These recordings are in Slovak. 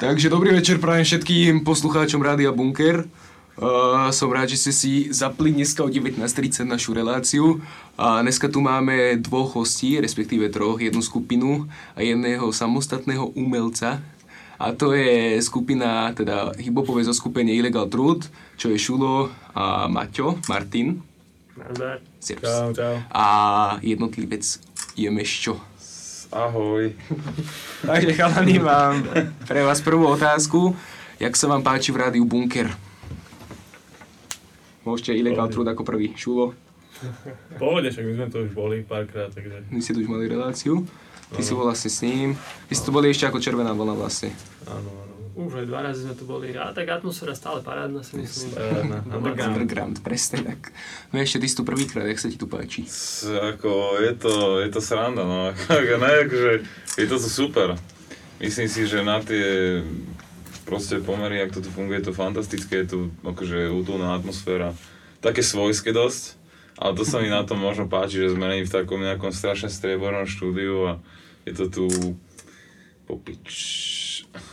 Takže dobrý večer prajem všetkým poslucháčom Rádia Bunker. Uh, som rád, že ste si zapli dneska o 19.30 našu reláciu. A dneska tu máme dvoch hostí, respektíve troch, jednu skupinu a jedného samostatného umelca. A to je skupina, teda hiphopové zoskupenie Illegal Truth, čo je Šulo a Maťo, Martin. Nazdar. Čau, čau. A jednotlivec je Meščo. Ahoj. Takže chalani, mám pre vás prvú otázku. Jak sa vám páči v rádiu Bunker? Môžete Illegal Truth ako prvý. Šulo, Pohode, však my sme to už boli párkrát, takže my ste tu už mali reláciu. Ty si bol vlastne s ním. Vy ste tu boli ešte ako červená vlna vlastne. áno, áno. Už aj dva razy sme tu boli. A tak atmosféra stále parádna si myslím. Parádna. Underground. Underground, presne tak. No ešte ty si tu prvýkrát, jak sa ti tu páči? S, ako, je to, je to sranda, no. Ne, akože, je to tu super. Myslím si, že na tie proste pomery, jak to tu funguje, je to fantastické, je tu akože útulná atmosféra. Také svojské dosť. Ale to sa mi na tom možno páči, že sme není v takom nejakom strašne striebornom štúdiu a je to tu popič.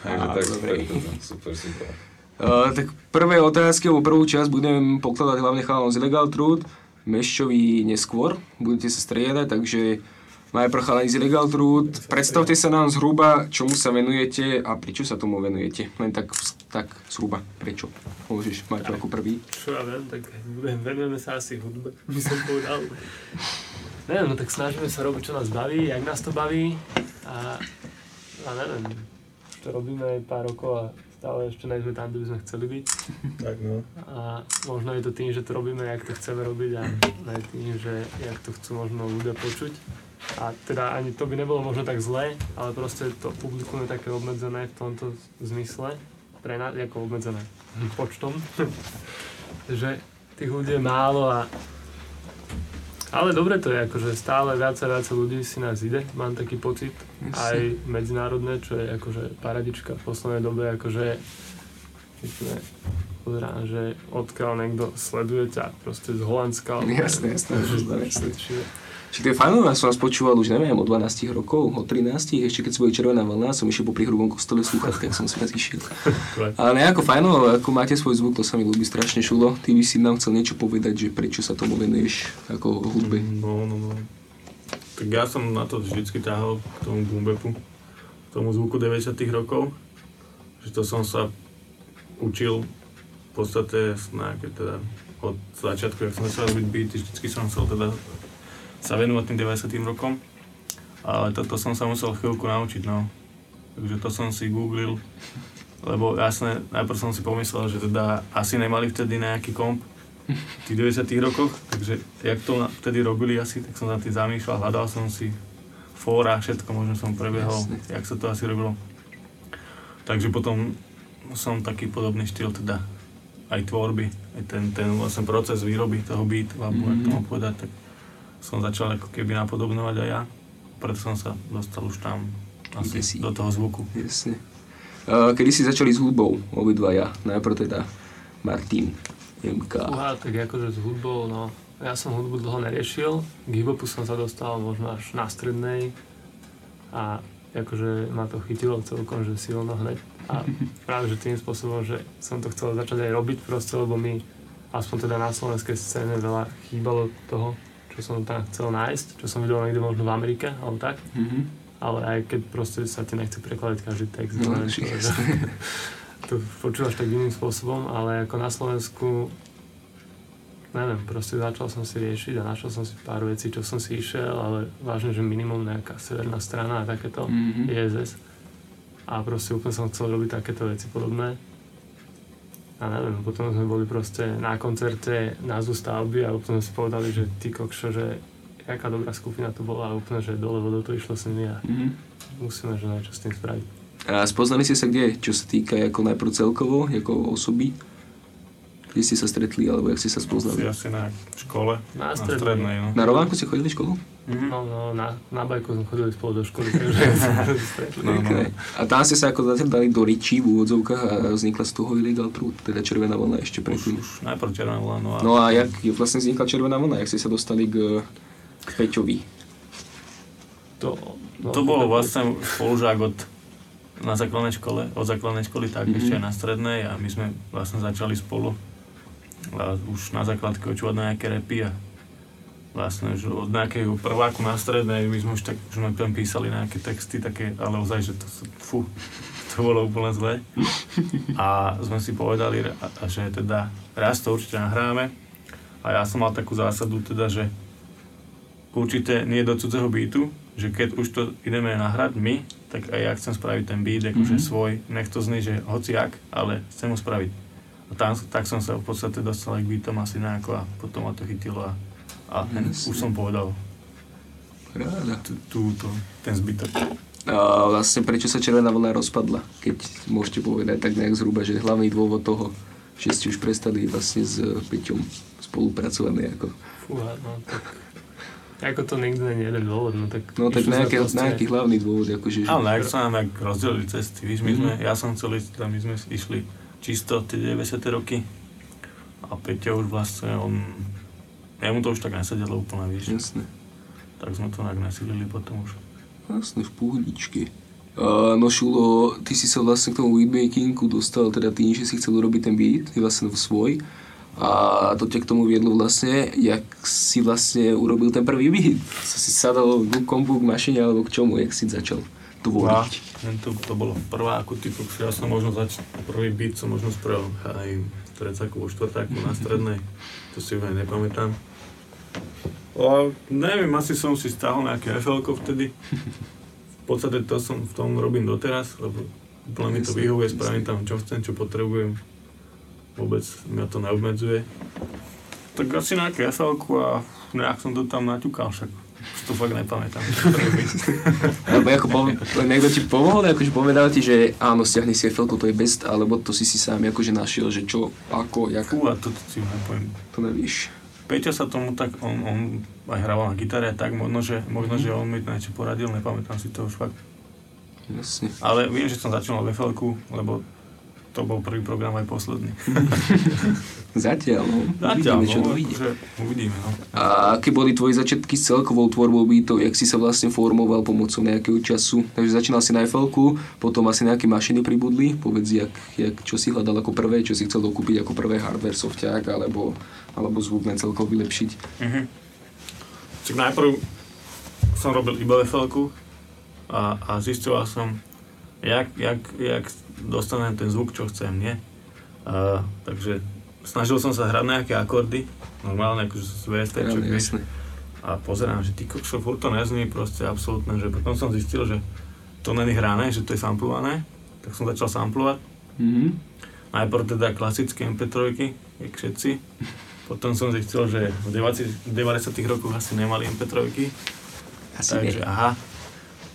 Takže Á, tak dobre. super, super, super. Uh, tak prvé otázky, alebo prvú časť budem pokladať hlavne chalom z Illegal Truth, Meščovi neskôr, budete sa striedať, takže najprv chalani z Illegal Truth. Predstavte sa nám zhruba, čomu sa venujete a prečo sa tomu venujete. Len tak, tak zhruba, prečo. Môžeš mať ako prvý. Čo ja viem, tak ven- venujeme sa asi hudbe, by som povedal. Neviem, no tak snažíme sa robiť, čo nás baví, jak nás to baví. A, a neviem, čo robíme pár rokov a stále ešte nie sme tam, kde by sme chceli byť. Tak no. A možno je to tým, že to robíme, jak to chceme robiť a aj tým, že jak to chcú možno ľudia počuť. A teda ani to by nebolo možno tak zlé, ale proste to publikum je také obmedzené v tomto zmysle. Pre nás, ako obmedzené počtom. že tých ľudí je málo a ale dobre to je, akože stále viac a viac ľudí si nás ide, mám taký pocit. Aj medzinárodné, čo je akože paradička v poslednej dobe, akože sme pozerám, že odkiaľ niekto sleduje ťa proste z Holandska. Jasné, jasné, jasné, je fajn, ja som vás počúval už neviem, od 12 rokov, od 13, ešte keď boli červená vlna, som išiel po hrubom kostole slúchať, tak som si vás išiel. Ale nejako fajno, ako máte svoj zvuk, to sa mi ľúbi strašne šulo. Ty by si nám chcel niečo povedať, že prečo sa tomu venuješ ako hudbe. No, no, no. Tak ja som na to vždycky ťahal k tomu boombepu, k tomu zvuku 90 rokov. Že to som sa učil v podstate nejaké teda od začiatku, jak som začal robiť beaty, vždycky som chcel teda sa venovať tým 90 rokom. Ale toto som sa musel chvíľku naučiť, no. Takže to som si googlil, lebo jasne, najprv som si pomyslel, že teda asi nemali vtedy nejaký komp, v tých 90 rokoch, takže jak to na- vtedy robili asi, tak som sa tým zamýšľal, hľadal som si fóra, všetko možno som prebiehol, Jasne. jak sa to asi robilo. Takže potom som taký podobný štýl teda aj tvorby, aj ten, ten vlastne proces výroby toho beat, alebo mm-hmm. Mhm. tomu povedať, tak som začal ako keby napodobňovať aj ja, preto som sa dostal už tam Kde si? asi do toho zvuku. Jasne. Kedy si začali s hudbou, obidvaja? Najprv teda Martin, MK. Uha, tak akože s hudbou, no. Ja som hudbu dlho neriešil, k hiphopu som sa dostal možno až na strednej a akože ma to chytilo celkom, že silno hneď. A práve že tým spôsobom, že som to chcel začať aj robiť proste, lebo mi aspoň teda na slovenskej scéne veľa chýbalo toho, čo som tam chcel nájsť, čo som videl niekde možno v Amerike, alebo tak. Mhm. Ale aj keď proste sa ti nechce prekladať každý text, No, neviem, jasné. to počúvaš tak iným spôsobom, ale ako na Slovensku neviem, proste začal som si riešiť a našiel som si pár vecí, čo som si išiel, ale vážne, že minimum nejaká severná strana a takéto, Mhm. ISS. A proste úplne som chcel robiť takéto veci podobné. A neviem, potom sme boli proste na koncerte názvu stavby a úplne si povedali, že ty kokšo, že aká dobrá skupina to bola a úplne, že dole vodou to išlo s nimi a Mhm. musíme že niečo s tým spraviť. A spoznali ste sa kde, čo sa týka ako najprv celkovo, ako osoby? Kde ste sa stretli, alebo jak ste sa spoznali? asi na škole, Na na strednej. strednej, no. Na Rovánku ste chodili školu? Mhm. No, no, na, na bajku sme chodili spolu do školy, takže sme stretli. No, no. A tam ste sa ako zatiaľ dali do ričí v úvodzovkách a vznikla z toho illegal truth, teda červená vlna ešte Už, predtým. už najprv červená vlna, no a No a jak vlastne vznikla červená vlna, jak ste sa dostali k, k Peťovi? To, no, to bolo vlastne spolužák od na základnej škole, od základnej školy tak Mhm. ešte aj na strednej a my sme vlastne začali spolu a už na základke očúvať na nejaké repy a vlastne už od nejakého prváku na strednej my sme už tak, sme tam písali nejaké texty také, ale ozaj, že to, fú, to bolo úplne zle. A sme si povedali, že teda raz to určite nahráme a ja som mal takú zásadu teda, že určite nie do cudzého bytu, že keď už to ideme nahrať my, tak aj ja chcem spraviť ten beat, akože Mhm. svoj, nech to znie, že hociak, ale chcem ho spraviť. A tam, tak som sa v podstate dostal aj k beatom asi nejako a potom ma to chytilo a, a ten, Jasne. už som povedal Ráda. tú, tú, to, ten zbytok. A vlastne prečo sa červená vlna rozpadla? Keď môžete povedať tak nejak zhruba, že hlavný dôvod toho, že ste už prestali vlastne s Peťom spolupracovať nejako. Fúha, no tak... Ako to je jeden dôvod, no tak... No tak nejaký, proste- nejaký hlavný dôvod, akože, že... Ale nejak sa nám rozdelili cesty, víš, my sme, Mhm. ja som chcel ísť, tam my sme išli čisto tie 90. roky a Peťa už vlastne, on, jemu to už tak nesedelo úplne, víš, Jasné. tak sme to nejak nesilili potom už. Jasné, v pohodičke. Uh, no Šulo, ty si sa vlastne k tomu beatmakingu dostal teda tým, že si chcel urobiť ten beat, je vlastne svoj. A to ťa k tomu viedlo vlastne, jak si vlastne urobil ten prvý beat. Si si sadol k kompu, k mašine alebo k čomu, jak si začal tvoriť. Len to, to bolo prvá ako typu, ja som možno začal, prvý beat som možno spravil aj v trecáku, vo štvrtáku na strednej, to si už aj nepamätám. A neviem, asi som si stáhol nejaké fl vtedy. V podstate to som v tom robím doteraz, lebo úplne mi to vyhovuje, spravím tam čo chcem, čo potrebujem. Vôbec mňa to neobmedzuje. Tak asi nejaké fl a nejak som to tam naťukal však. To fakt nepamätám. Alebo ako pove, niekto ti pomohol, akože povedal ti, že áno, stiahni si FL, to je best, alebo to si si sám akože našiel, že čo, ako, jak, Fú, a to si nepoviem. to nevíš. Peťa sa tomu tak, on, on aj hrával na gitare, tak možno, že, možno, že on mi niečo poradil, nepamätám si to už fakt. Jasne. Ale viem, že som začal ve FL, lebo to bol prvý program aj posledný. Zatiaľ, no. Zatiaľ, Uvidíme, čo no, dojde. že uvidíme, no. A aké boli tvoje začiatky s celkovou tvorbou beatov, jak si sa vlastne formoval pomocou nejakého času? Takže začínal si na fl potom asi nejaké mašiny pribudli, povedz, jak, jak, čo si hľadal ako prvé, čo si chcel dokúpiť ako prvé hardware, sofťák, alebo, alebo zvuk len celkovo vylepšiť. Mhm. Tak najprv som robil iba FL a, a zistoval som, jak, jak, jak dostanem ten zvuk, čo chcem, nie? A, takže snažil som sa hrať nejaké akordy, normálne akože z VST, čo Správne, vieš. A pozerám, že ty kokšo, furt to nezní proste absolútne, že potom som zistil, že to není hrané, že to je samplované, tak som začal samplovať. Mhm. Najprv teda klasické MP3, jak všetci. Potom som zistil, že v 90, 90 rokoch asi nemali MP3, Asi takže aha.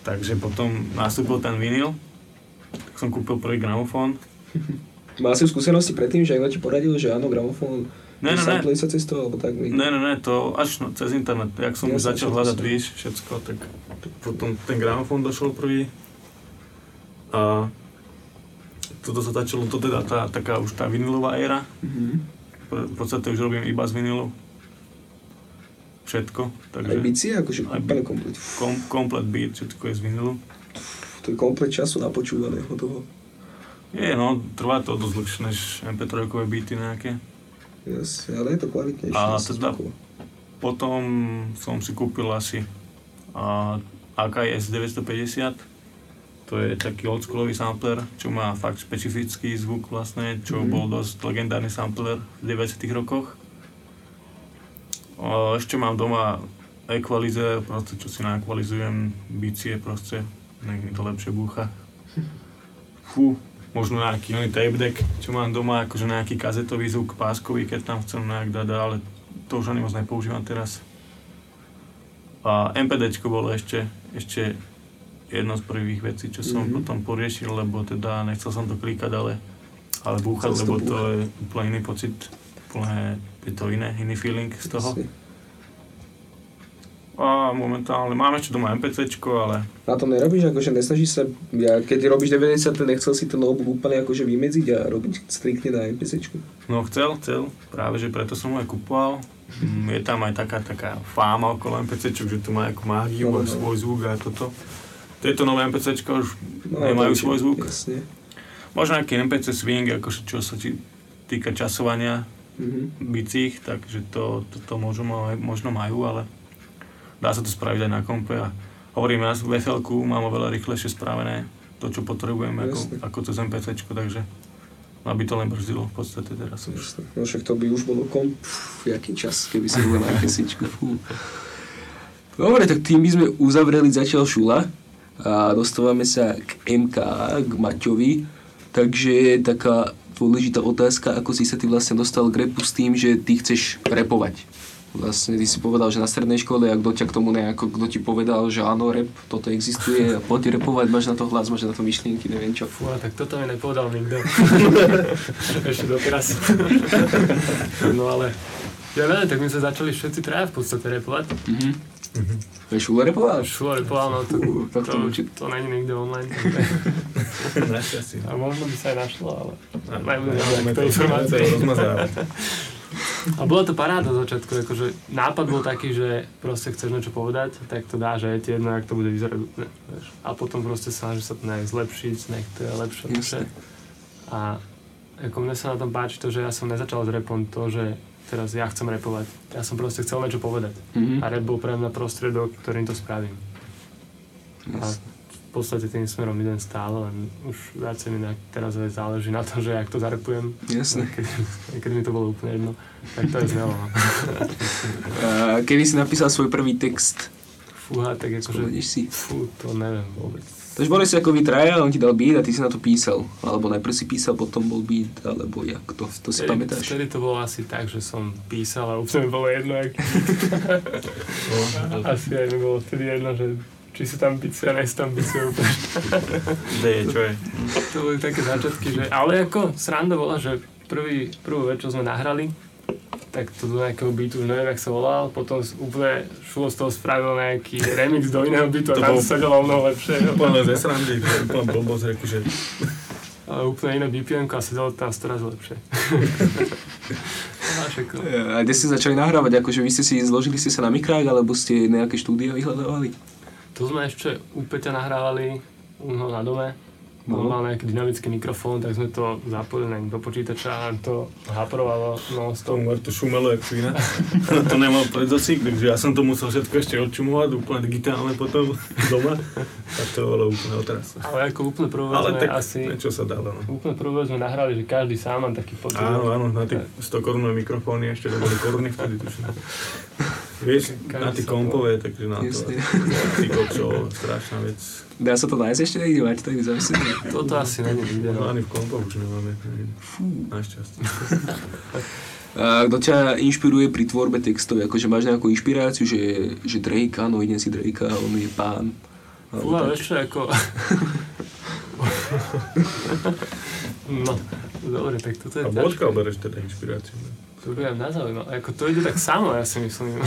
Takže potom nastúpil ten vinyl, som kúpil prvý gramofón. Mal si skúsenosti predtým, že niekto ti poradil, že áno, gramofón, Ne, ne, ne. sa cez to, alebo tak? Ne, ne, ne, to až no, cez internet. Jak som Ja už začal hľadať, som- víš, všetko, tak potom ten gramofón došol prvý. A toto sa začalo, to teda tá, taká už tá vinilová éra. Mhm. V podstate už robím iba z vinilu. Všetko, Aj takže bici, akože Aj úplne komplet. kom, komplet beat, všetko je z vinilu. To je komplet času na počúvaného toho. Je, no, trvá to dosť dlhšie než MP3 beaty nejaké. Yes, ale je to kvalitnejšie. A teda-. Potom som si kúpil asi a, AKS 950. To je taký oldschoolový sampler, čo má fakt špecifický zvuk vlastne, čo Mhm. bol dosť legendárny sampler v 90 rokoch. A ešte mám doma equalizer, proste čo si naekvalizujem, bicie proste, mi to lepšie búcha. Fú, možno nejaký oný tape deck, čo mám doma, akože nejaký kazetový zvuk páskový, keď tam chcem nejak dať, ale to už ani moc nepoužívam teraz. A MPDčko bolo ešte, ešte jedno z prvých vecí, čo som Mhm. potom poriešil, lebo teda nechcel som to klikať, ale, ale búchať, si lebo to je úplne iný pocit, úplne je to iné, iný feeling z toho. Jasne. A momentálne mám ešte doma MPCčko, ale Na tom nerobíš, akože nesnažíš sa, ja, keď robíš 90, nechcel si ten notebook úplne akože vymedziť a robiť striktne na MPCčku. no chcel, chcel, práve že preto som ho aj kupoval. Mm, Je tam aj taká, taká fáma okolo MPCčok, že tu má ako mágiu No, no, no. svoj zvuk a toto. Tieto nové MPCčka už nemajú to svoj zvuk. Jasne. Možno nejaký MPC swing, akože čo sa ti týka časovania Mhm. bicích, takže to, to, to možno majú, ale dá sa to spraviť aj na kompe a hovorím, ja v fl mám oveľa rýchlejšie spravené to, čo potrebujem ako, Jasne. ako cez MPCčko, takže aby to len brzdilo v podstate teraz. Jasne. No však to by už bolo kom... Pff, jaký čas, keby si bol na MPCčku. Dobre, tak tým by sme uzavreli zatiaľ Šula a dostávame sa k MK, k Maťovi. Takže taká dôležitá otázka, ako si sa ty vlastne dostal k repu s tým, že ty chceš repovať. Vlastne ty si povedal, že na strednej škole, a kto ťa k tomu nejako, kto ti povedal, že áno, rap, toto existuje a poď repovať, máš na to hlas, máš na to myšlienky, neviem čo. Fú, tak toto mi nepovedal nikto. Ešte doteraz. no ale, ja neviem, tak my sme začali všetci traja v podstate repovať. Mhm. Vieš, Šula repoval? Šulo repoval, no to, Fú, tak to to, určite. to není nikde online. Našťastie. A možno by sa aj našlo, ale nejaké to informácie. A bola to paráda z začiatku, akože nápad bol taký, že proste chceš niečo povedať, tak to dáš a je ti jedno, jak to bude vyzerať. Ne, vieš. A potom proste snažíš sa to nejak zlepšiť, nejak to je lepšie, lepšie. Jasne. A ako mne sa na tom páči to, že ja som nezačal s repom to, že teraz ja chcem repovať. Ja som proste chcel niečo povedať. Mhm. A rap bol pre mňa prostriedok, ktorým to spravím. A v podstate tým smerom idem stále, len už viacej mi nejak teraz aj záleží na to, že jak to zarepujem. Jasne. Keď, keď mi to bolo úplne jedno, tak to je znelo. No. Kedy si napísal svoj prvý text? Fúha, tak akože, si? fú, to neviem vôbec. Takže boli si ako vy traja, on ti dal beat a ty si na to písal. Alebo najprv si písal, potom bol beat, alebo jak to, to si Vtedy, pamätáš? vtedy to bolo asi tak, že som písal a úplne bolo jedno, jak... asi aj mi bolo vtedy jedno, že či sú tam bice a nie sú tam bice úplne. Je, čo je? To boli také začiatky, že... Ale ako sranda bola, že prvý, prvú vec, čo sme nahrali, tak to do nejakého beatu, už neviem, jak sa volal, potom úplne Šulo z toho spravil nejaký remix do iného beatu a To tam bol- sa sedelo o mnoho lepšie. Úplne ze srandy, úplne blbosť, akože Ale úplne iné BPM a sedelo tam storaz lepšie. a kde ste začali nahrávať? Akože vy ste si zložili ste sa na mikrák, alebo ste nejaké štúdia vyhľadávali? To sme ešte u Peťa nahrávali u neho na dome. On No. mal nejaký dynamický mikrofón, tak sme to zapojili do počítača a to haprovalo non stop. tomu to šumelo jak svina. to nemal predzosík, takže ja som to musel všetko ešte odčumovať, úplne digitálne potom doma. A to bolo úplne otras. Ale ako úplne vec Ale sme tak asi... niečo sa dalo. No. Úplne vec sme nahrali, že každý sám má taký pocit. Áno, áno, na tie 100 korunové mikrofóny ešte to boli koruny vtedy tuším. Vieš, na tie kompové, takže na to. Jasne. Ty kokšo, strašná vec. Dá sa to nájsť ešte niekde? Máte to niekde? Toto asi není nikde, No no. ani v kompoch už nemáme. Našťastie. A kto ťa inšpiruje pri tvorbe textov? Akože máš nejakú inšpiráciu, že, že Drake, áno, idem si Drake, on je pán. Tak. vieš čo, ako... no, dobre, tak toto je A ťažké. odkiaľ bereš teda inšpiráciu? To by mňa zaujímalo. Ako to ide tak samo, ja si myslím. No.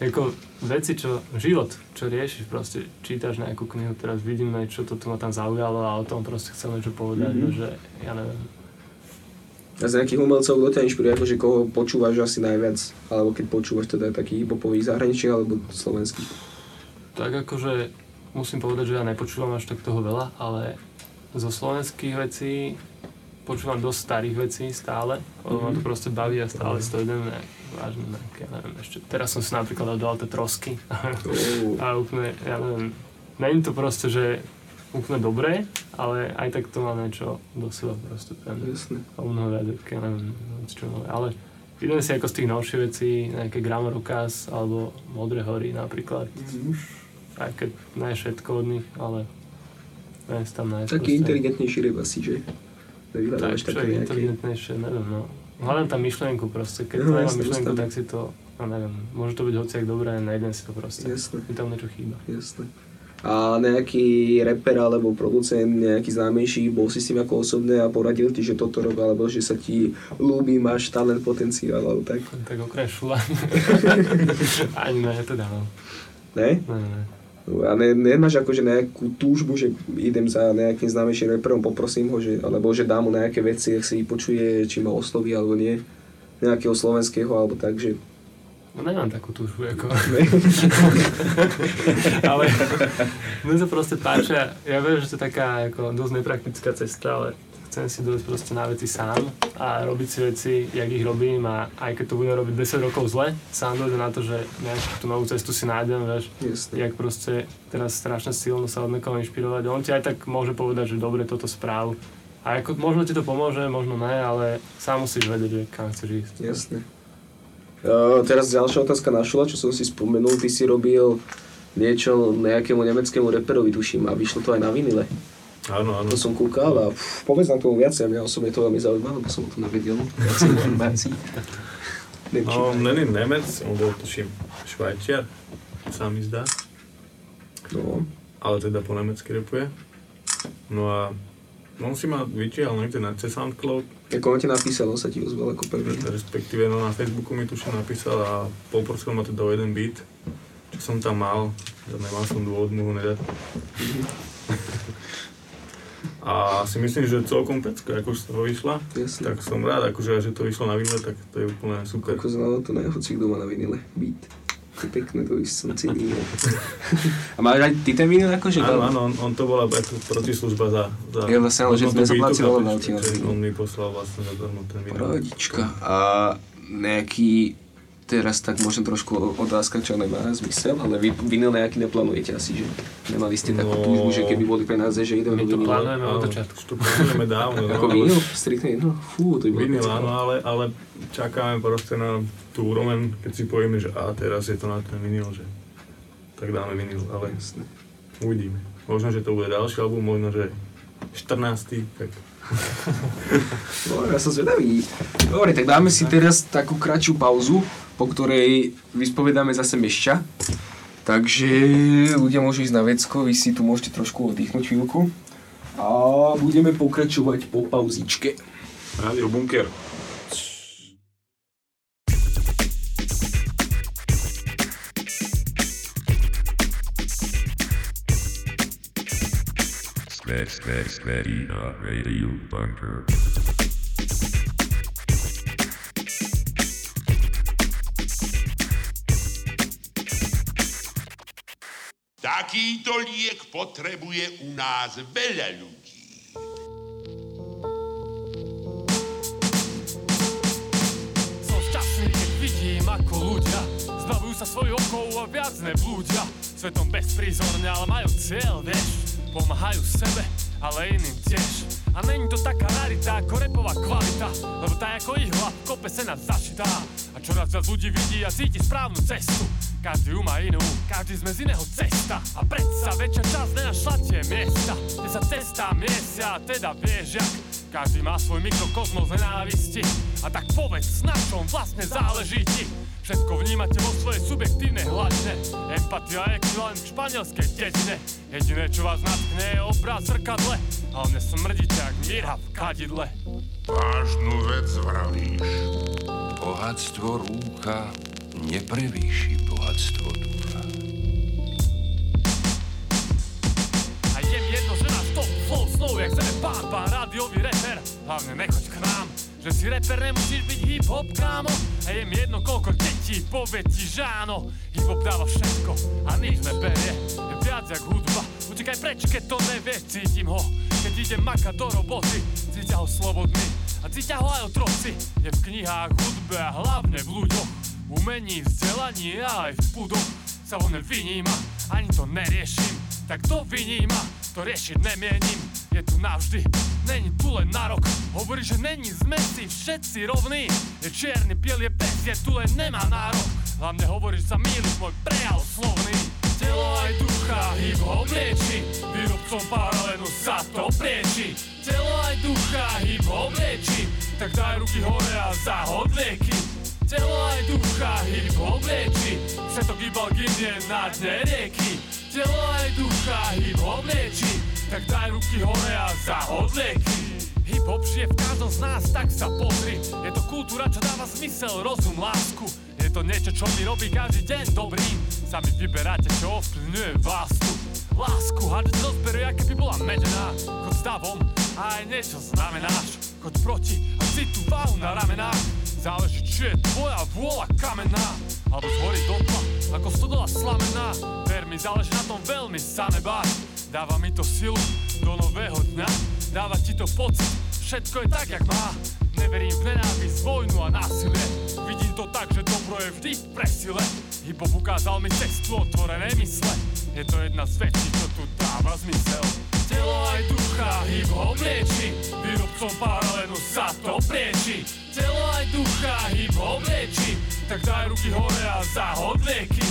Ako veci, čo, život, čo riešiš, proste čítaš nejakú knihu, teraz vidím niečo, toto ma tam zaujalo a o tom proste chcem niečo povedať, Mhm. mm-hmm. že ja neviem. A z nejakých umelcov, kto ťa inšpiruje, akože koho počúvaš asi najviac? Alebo keď počúvaš teda taký hip-hopový zahraničí alebo slovenský? Tak akože musím povedať, že ja nepočúvam až tak toho veľa, ale zo slovenských vecí počúvam dosť starých vecí stále, lebo ma to proste baví a stále si to idem nejak vážne, nejak, ja neviem, ešte, teraz som si napríklad dal tie trosky a úplne, ja neviem, není to proste, že úplne dobré, ale aj tak to má niečo do seba proste pre mňa. Jasne. A mnoho viac, ja neviem, čo nové, ale idem si ako z tých novších vecí, nejaké Grammar Ukaz alebo Modré hory napríklad, už aj keď ne všetko od nich, ale ne tam nájsť Taký inteligentnejší ryb asi, že? Tak, Nevyhľadávaš čo také je nejaké... inteligentnejšie, neviem, no. Hľadám tam myšlienku proste, keď No, no, jasne, mám myšlienku, tak si to, no neviem, môže to byť hociak dobré, nejdem si to proste. Jasne. Mi tam niečo chýba. Jasne. A nejaký reper alebo producent, nejaký známejší, bol si s tým ako osobné a poradil ti, že toto rob, alebo že sa ti ľúbi, máš talent, potenciál, alebo tak. Tak okrem šula. Ani ne, teda no. Ne? Ne, ne. A ne, nemáš akože nejakú túžbu, že idem za nejakým známejším reperom, poprosím ho, že, alebo že dám mu nejaké veci, ak si počuje, či ma osloví alebo nie. Nejakého slovenského, alebo tak, že No nemám takú túžbu, ako... ale mne sa proste páči, a ja viem, že to je taká ako dosť nepraktická cesta, ale chcem si dojsť proste na veci sám a robiť si veci, jak ich robím a aj keď to budem robiť 10 rokov zle, sám dojde na to, že nejakú tú novú cestu si nájdem, vieš, Jasne. jak proste teraz strašne silno sa od niekoho inšpirovať. On ti aj tak môže povedať, že dobre toto správ. A ako, možno ti to pomôže, možno ne, ale sám musíš vedieť, že kam chceš ísť. Jasne. Uh, teraz ďalšia otázka na Šula, čo som si spomenul. Ty si robil niečo nejakému nemeckému reperovi, tuším, a vyšlo to aj na vinile. Áno, áno. To som kúkal a pff, povedz nám tomu viacej, mňa osobne to veľmi zaujíma, lebo som to nevedel. Viacej informácií. No, on není Nemec, on bol tuším Švajčiar, sa mi zdá, no, ale teda po nemecky repuje. No a on si ma vyčial niekde na cez SoundCloud, ako on ti napísal, on sa ti ozval ako prvý. respektíve no na Facebooku mi tuším napísal a poprosil ma teda o jeden beat, čo som tam mal, nemal som dôvod mu ho nedať. A si myslím, že celkom pecka, ako z toho vyšla. Jasne. Tak som rád, akože, že to vyšlo na vinile, tak to je úplne super. Ako znalo to na hoci kto má na vinile. Beat. To je pekné, to by som cenil. A máš aj ty ten vinil akože? Áno, áno, on, on to bola protislužba za... za Ja vlastne, ale že na že to. On mi poslal vlastne zadarmo ten vinil. Rodička. A nejaký, teraz tak možno trošku otázka, čo nemá zmysel, ale vy vinyl nejaký neplánujete asi, že? Nemali ste takú No. túžbu, že keby boli peniaze, že ideme My do to plánujeme od začiatku. To plánujeme dávno. Ako no, vinyl? Striktne, no fú, to by bolo Vinyl, áno, ale, ale čakáme proste na tú úroveň, keď si povieme, že a teraz je to na ten vinyl, že tak dáme vinyl, ale Jasné. uvidíme. Možno, že to bude ďalší album, možno, že 14. tak No, ja som zvedavý. Dobre, tak dáme si teraz takú kratšiu pauzu, po ktorej vyspovedáme zase Mešťa. Takže ľudia môžu ísť na vecko, vy si tu môžete trošku oddychnúť chvíľku. A budeme pokračovať po pauzičke. Radio Bunker. Square, square, square, radio bunker. Takýto liek potrebuje u nás veľa ľudí. Som šťastný, vidím, ako ľudia Zbavujú sa svojich okov a viac neblúdia Svetom bezprízorne, ale majú cieľ, vieš. Pomáhajú sebe, ale iným tiež. A není to taká rarita ako repová kvalita Lebo tá ako ihla v kope sa nás zašitá A čoraz viac ľudí vidí a cíti správnu cestu. Každý ju má inú, každý sme z iného cesta. A predsa väčšia časť nenašla tie miesta. Kde sa cesta miesia, teda vieš jak. Každý má svoj mikrokosmos nenávisti. A tak povedz, na čom vlastne záleží ti? Všetko vnímate vo svojej subjektívnej hladine. Empatia je ekvivalent k španielskej dedine. Jediné, čo vás natkne, je obraz v zrkadle. A on smrdíte jak míra v kadidle. Vážnu vec vravíš. Bohatstvo rúcha neprevýši bohatstvo ducha. A jem jedno, že náš top flow slow jak pán, pán rádiový reper. Hlavne nechoď k nám, že si reper nemusíš byť hip-hop, kámo. A jem jedno, koľko detí povie ti, že áno. Hip-hop dáva všetko a nič neberie. Je viac jak hudba, utekaj preč, keď to nevieš, cítim ho. Keď idem makať do roboty, cítia ho slobodný A ho aj otroci Je v knihách, hudbe a hlavne v ľuďoch. Umení, vzdelaní a aj v pudoch. Sa ho nevyníma, ani to neriešim. Tak to vyníma, to riešiť nemienim. Je tu navždy, není tu len na rok. Hovorí, že není sme si všetci rovní. Je čierny, biel je pes, je tu len nemá nárok. Hlavne hovoríš sa mýliš, môj prejav slovný. Telo aj ducha, hip hop lieči. Výrobcom paralenu sa to prieči Telo aj ducha, hip hop lieči Tak daj ruky hore a zahod lieky. Telo aj ducha, hip hop lieči Všetok iba ginie na dne rieky. Telo aj ducha, hip hop lieči Tak daj ruky hore a zahod lieky. Hip hop žije v každom z nás, tak sa pozri. Je to kultúra, čo dáva zmysel, rozum, lásku. Je to niečo, čo mi robí každý deň dobrým Sami vyberáte, čo ovplyvňuje vás tu. Lásku hádať do zberu, aké by bola medená. Chod stavom aj niečo znamenáš Choď proti a si tu váhu na ramenách. Záleží, či je tvoja vôľa kamenná Alebo zhorí do tma, ako stodola slamená. Ver mi, záleží na tom veľmi sa nebáť Dáva mi to silu do nového dňa. Dáva ti to pocit, všetko je tak, jak má. Neverím v nenávisť, vojnu a násilie. Vidím to tak, že dobro je vždy v presile. Hip-hop ukázal mi cestu otvorené mysle. Je to jedna z vecí, čo tu dáva zmysel Telo aj ducha hip-hop lieči. Výrobcom paralenu sa to prieči. Telo aj ducha hip-hop lieči. Tak daj ruky hore a zahod lieky.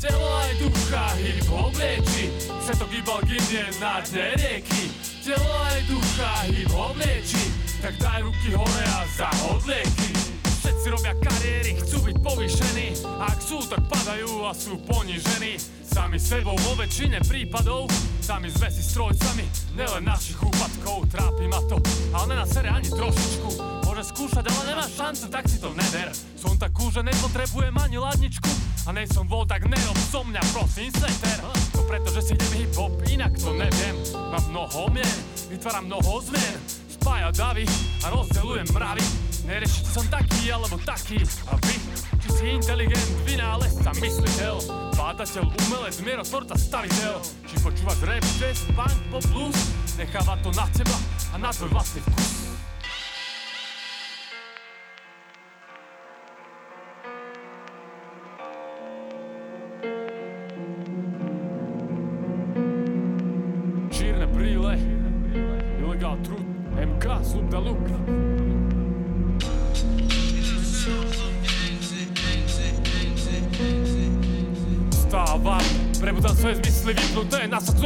Telo aj ducha hip-hop lieči. Všetok iba ginie na dne rieky. Telo aj ducha hip-hop lieči. Tak daj ruky hore a zahod lieky Všetci robia kariéry, chcú byť povýšení. Ak sú, tak padajú a sú ponižení Sami sebou vo väčšine prípadov Sami sme si strojcami, nelen našich úpadkov. Trápi ma to, ale na sere ani trošičku. Môže skúšať, ale nemá šancu, tak si to neder. Som takú, že nepotrebujem ani ladničku. A nej som bol, tak nerob so mňa, prosím, seter To preto, že si idem hip-hop, inak to neviem. Mám mnoho mien, vytváram mnoho zmien Spája davy a rozdelujem mravy. Nerieši, či som taký alebo taký A vy, či si inteligent, vynálezca, mysliteľ. Bádateľ, umelec, mierotvorca, staviteľ. Či počúvaš rap, jazz, punk, pop, blues? Necháva to na teba a na tvoj vlastný vkus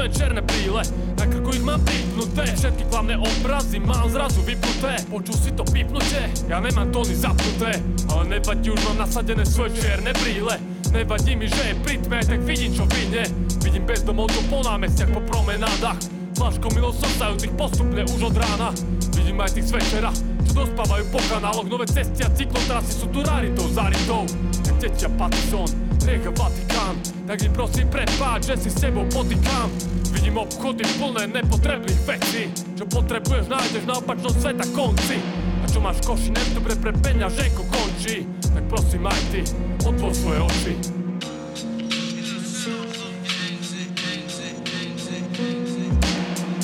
vypnuté Nasadzujem černé brýle, na krku ich mám pripnuté Všetky klamné obrazy mám zrazu vypnuté. Počul si to pipnutie, ja nemám tóny zapnuté. Ale nevadí, už mám nasadené svoje čierne brýle. Nevadí mi, že je pri tme, tak vidím čo vyne Vidím bezdomovcov po námestiach, po promenádach. Flaškou milosrdcajúcich postupne už od rána. Vidím aj tých z večera, čo dospávajú po kanáloch. Nové cesty a cyklotrasy sú tu raritou, zaritou. Jak detia Patison, riecha Vatikán. Tak mi prosím prepáč, že si s tebou potýkam Vidím obchody plné nepotrebných vecí. Čo potrebuješ, nájdeš na opačnom sveta konci. A čo máš v koši, dobre pre peňaženko končí. Tak prosím aj ty, otvor svoje oči.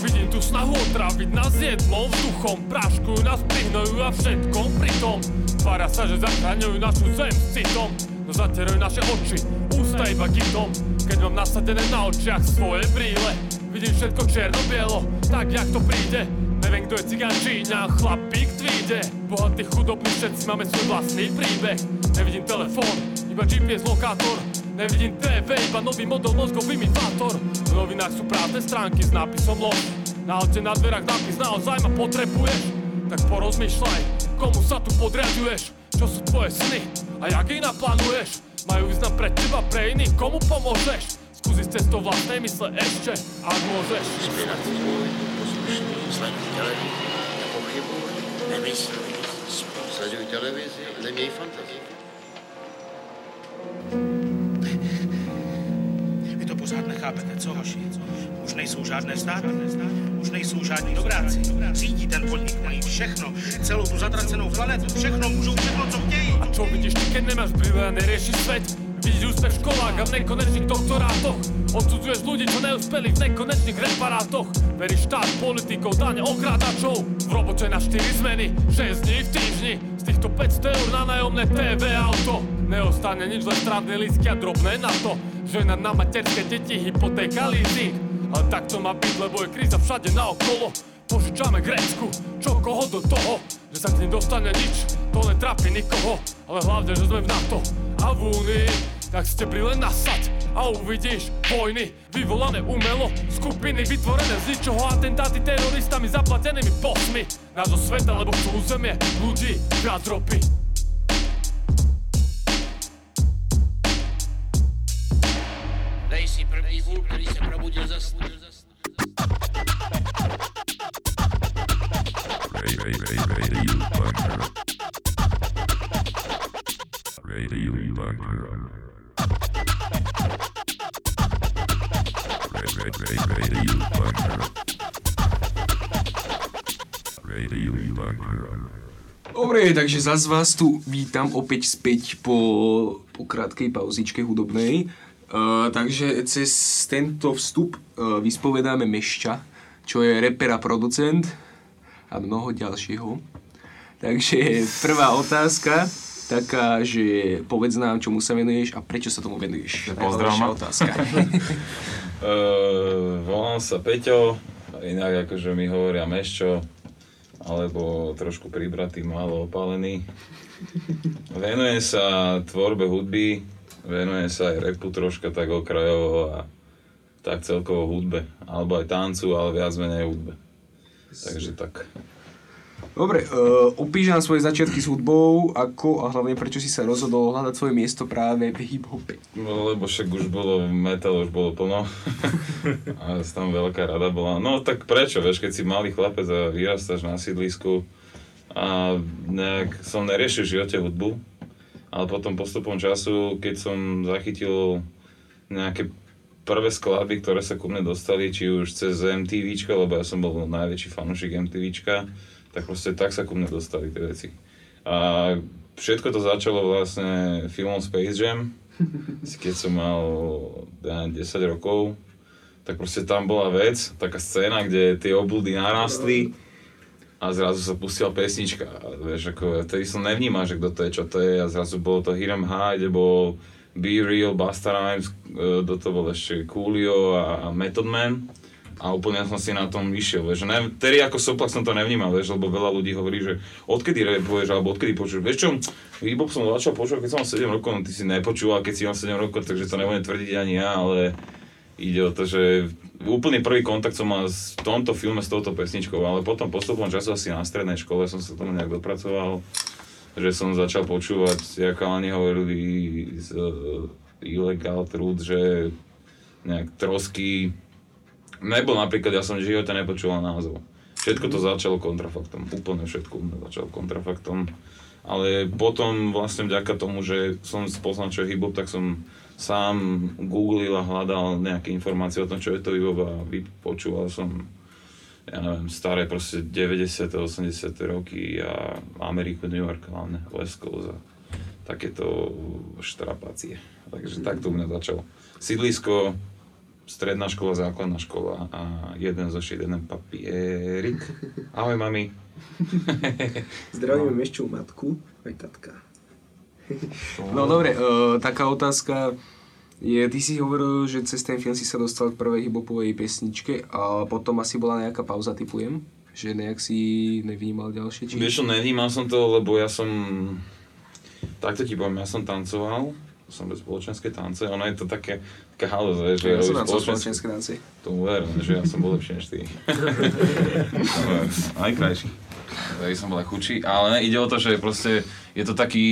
Vidím tu snahu otráviť nás jedlom, vzduchom. Práškujú nás, prihnojú a všetkom pritom. Tvária sa, že zachraňujú našu zem s citom. No zatierajú naše oči, ústa iba gitom Keď mám nasadené na očiach svoje brýle Vidím všetko čierno-bielo, tak jak to príde. Neviem kto je cigán Číňan, chlapík tvíde Bohatý, chudobný, všetci máme svoj vlastný príbeh. Nevidím telefón, iba GPS lokátor. Nevidím TV, iba nový model mozgový imitátor V novinách sú prázdne stránky s nápisom lož Na aute na dverách nápis naozaj ma potrebuješ. Tak porozmýšľaj, komu sa tu podriaduješ? Čo sú tvoje sny? A jak ich naplánuješ Majú význam pre teba, pre iných, komu pomôžeš Skúsi cestou vlastnej mysle ešte, ak môžeš Zběrat tvůj poslušný, sleduj televizi, nepochybuj, nemyslí, sleduj televizi, neměj fantazii. Vy to pořád nechápete, co hoši? Už nejsou žádné státy, už nejsou žádní dobráci. Řídí ten podnik, mají všechno, celou tu zatracenou planetu, všechno, můžou všechno, co chtějí. A čo vidíš ty, keď nemáš brýle a neriešiš svet? Vidíš úspech v školách a v nekonečných doktorátoch. Odsudzuješ ľudí, čo neúspeli v nekonečných reparátoch Veríš štát, politikov, dane, okrádačov V robote na 4 zmeny, 6 dní v týždni. Z týchto 500 eur na nájomné TV auto. Neostane nič, len strávne lístky a drobné na to Žena na materské deti, hypotéka, leasing Ale tak to má byť, lebo je kríza všade naokolo Požičame Grécku, čo koho do toho? Že sa k ním dostane nič, to netrápi nikoho. Ale hlavne, že sme v NATO a v Únii. Tak ste len nasať a uvidíš vojny. Vyvolané umelo, skupiny vytvorené z ničoho. Atentáty teroristami zaplatenými posmi Nášho sveta, lebo chcú územie ľudí viac ropy Vůl, který se probudil ze snu. Radio Bunker. Radio Bunker. Bunker. Ra- ra- ra- Radio Bunker. Dobre, takže zase vás tu vítam opäť späť po, po krátkej pauzičke hudobnej. Takže cez tento vstup vyspovedáme Mešťa, čo je reper a producent a mnoho ďalšieho. Takže prvá otázka, taká, že povedz nám, čomu sa venuješ a prečo sa tomu venuješ. Pozdrav ma. otázka. Uh, volám sa Peťo, inak akože mi hovoria Meščo, alebo trošku pribratý, málo opálený. Venujem sa tvorbe hudby, venujem sa aj repu troška tak okrajovo a tak celkovo hudbe, alebo aj tancu, ale viac menej hudbe. Takže tak. Dobre, uh, opíš nám svoje začiatky s hudbou, ako a hlavne prečo si sa rozhodol hľadať svoje miesto práve v hip-hope. No, lebo však už bolo metal, už bolo plno. a tam veľká rada bola. No tak prečo, vieš, keď si malý chlapec a vyrastáš na sídlisku a nejak som neriešil v živote hudbu, ale potom postupom času, keď som zachytil nejaké prvé skladby, ktoré sa ku mne dostali, či už cez MTVčka, lebo ja som bol najväčší fanúšik MTVčka, tak proste tak sa ku mne dostali tie veci. A všetko to začalo vlastne filmom Space Jam, keď som mal ja, neviem, 10 rokov, tak proste tam bola vec, taká scéna, kde tie oblúdy narastli a zrazu sa pustila pesnička. A vieš, ako, vtedy som nevnímal, že kto to je, čo to je a zrazu bolo to Hiram kde bol Be Real, Busta Rhymes, e, do toho bol ešte Coolio a, a Method Man. A úplne som si na tom išiel, vieš, ne, tedy ako soplak som to nevnímal, vieš, lebo veľa ľudí hovorí, že odkedy rapuješ, alebo odkedy počuješ, vieš čo, hip som začal počúvať, keď som mal 7 rokov, no ty si nepočúval, keď si mal 7 rokov, takže to nebudem tvrdiť ani ja, ale ide o to, že úplný prvý kontakt som mal s tomto filme, s touto pesničkou, ale potom postupom času asi na strednej škole som sa tomu nejak dopracoval, že som začal počúvať, jak chalani hovorili z uh, Illegal Truth, že nejak trosky, nebol napríklad, ja som v živote nepočúval názov. Všetko to začalo kontrafaktom, úplne všetko začalo kontrafaktom. Ale potom vlastne vďaka tomu, že som spoznal, čo je hip tak som sám googlil a hľadal nejaké informácie o tom, čo je to hip a vypočúval som ja neviem, staré proste 90. 80. roky a Ameriku, New York hlavne, West Coast a takéto štrapácie. Takže tak to u mňa začalo. Sídlisko, stredná škola, základná škola a jeden zošit, jeden papierik. Ahoj mami. Zdravíme Meščovú matku, aj tatka. No dobre, uh, taká otázka je, ty si hovoril, že cez ten film si sa dostal k prvej hiphopovej pesničke a potom asi bola nejaká pauza, typujem? Že nejak si nevnímal ďalšie? Či... Vieš čo, nevnímal som to, lebo ja som, takto ti poviem, ja som tancoval, som bez spoločenské tance, ono je to také, taká vieš, že Ja som na spoločenské tance. To uver, že ja som bol lepší než ty. aj krajší. Takže som bol aj chudší, ale ne, ide o to, že proste je to taký,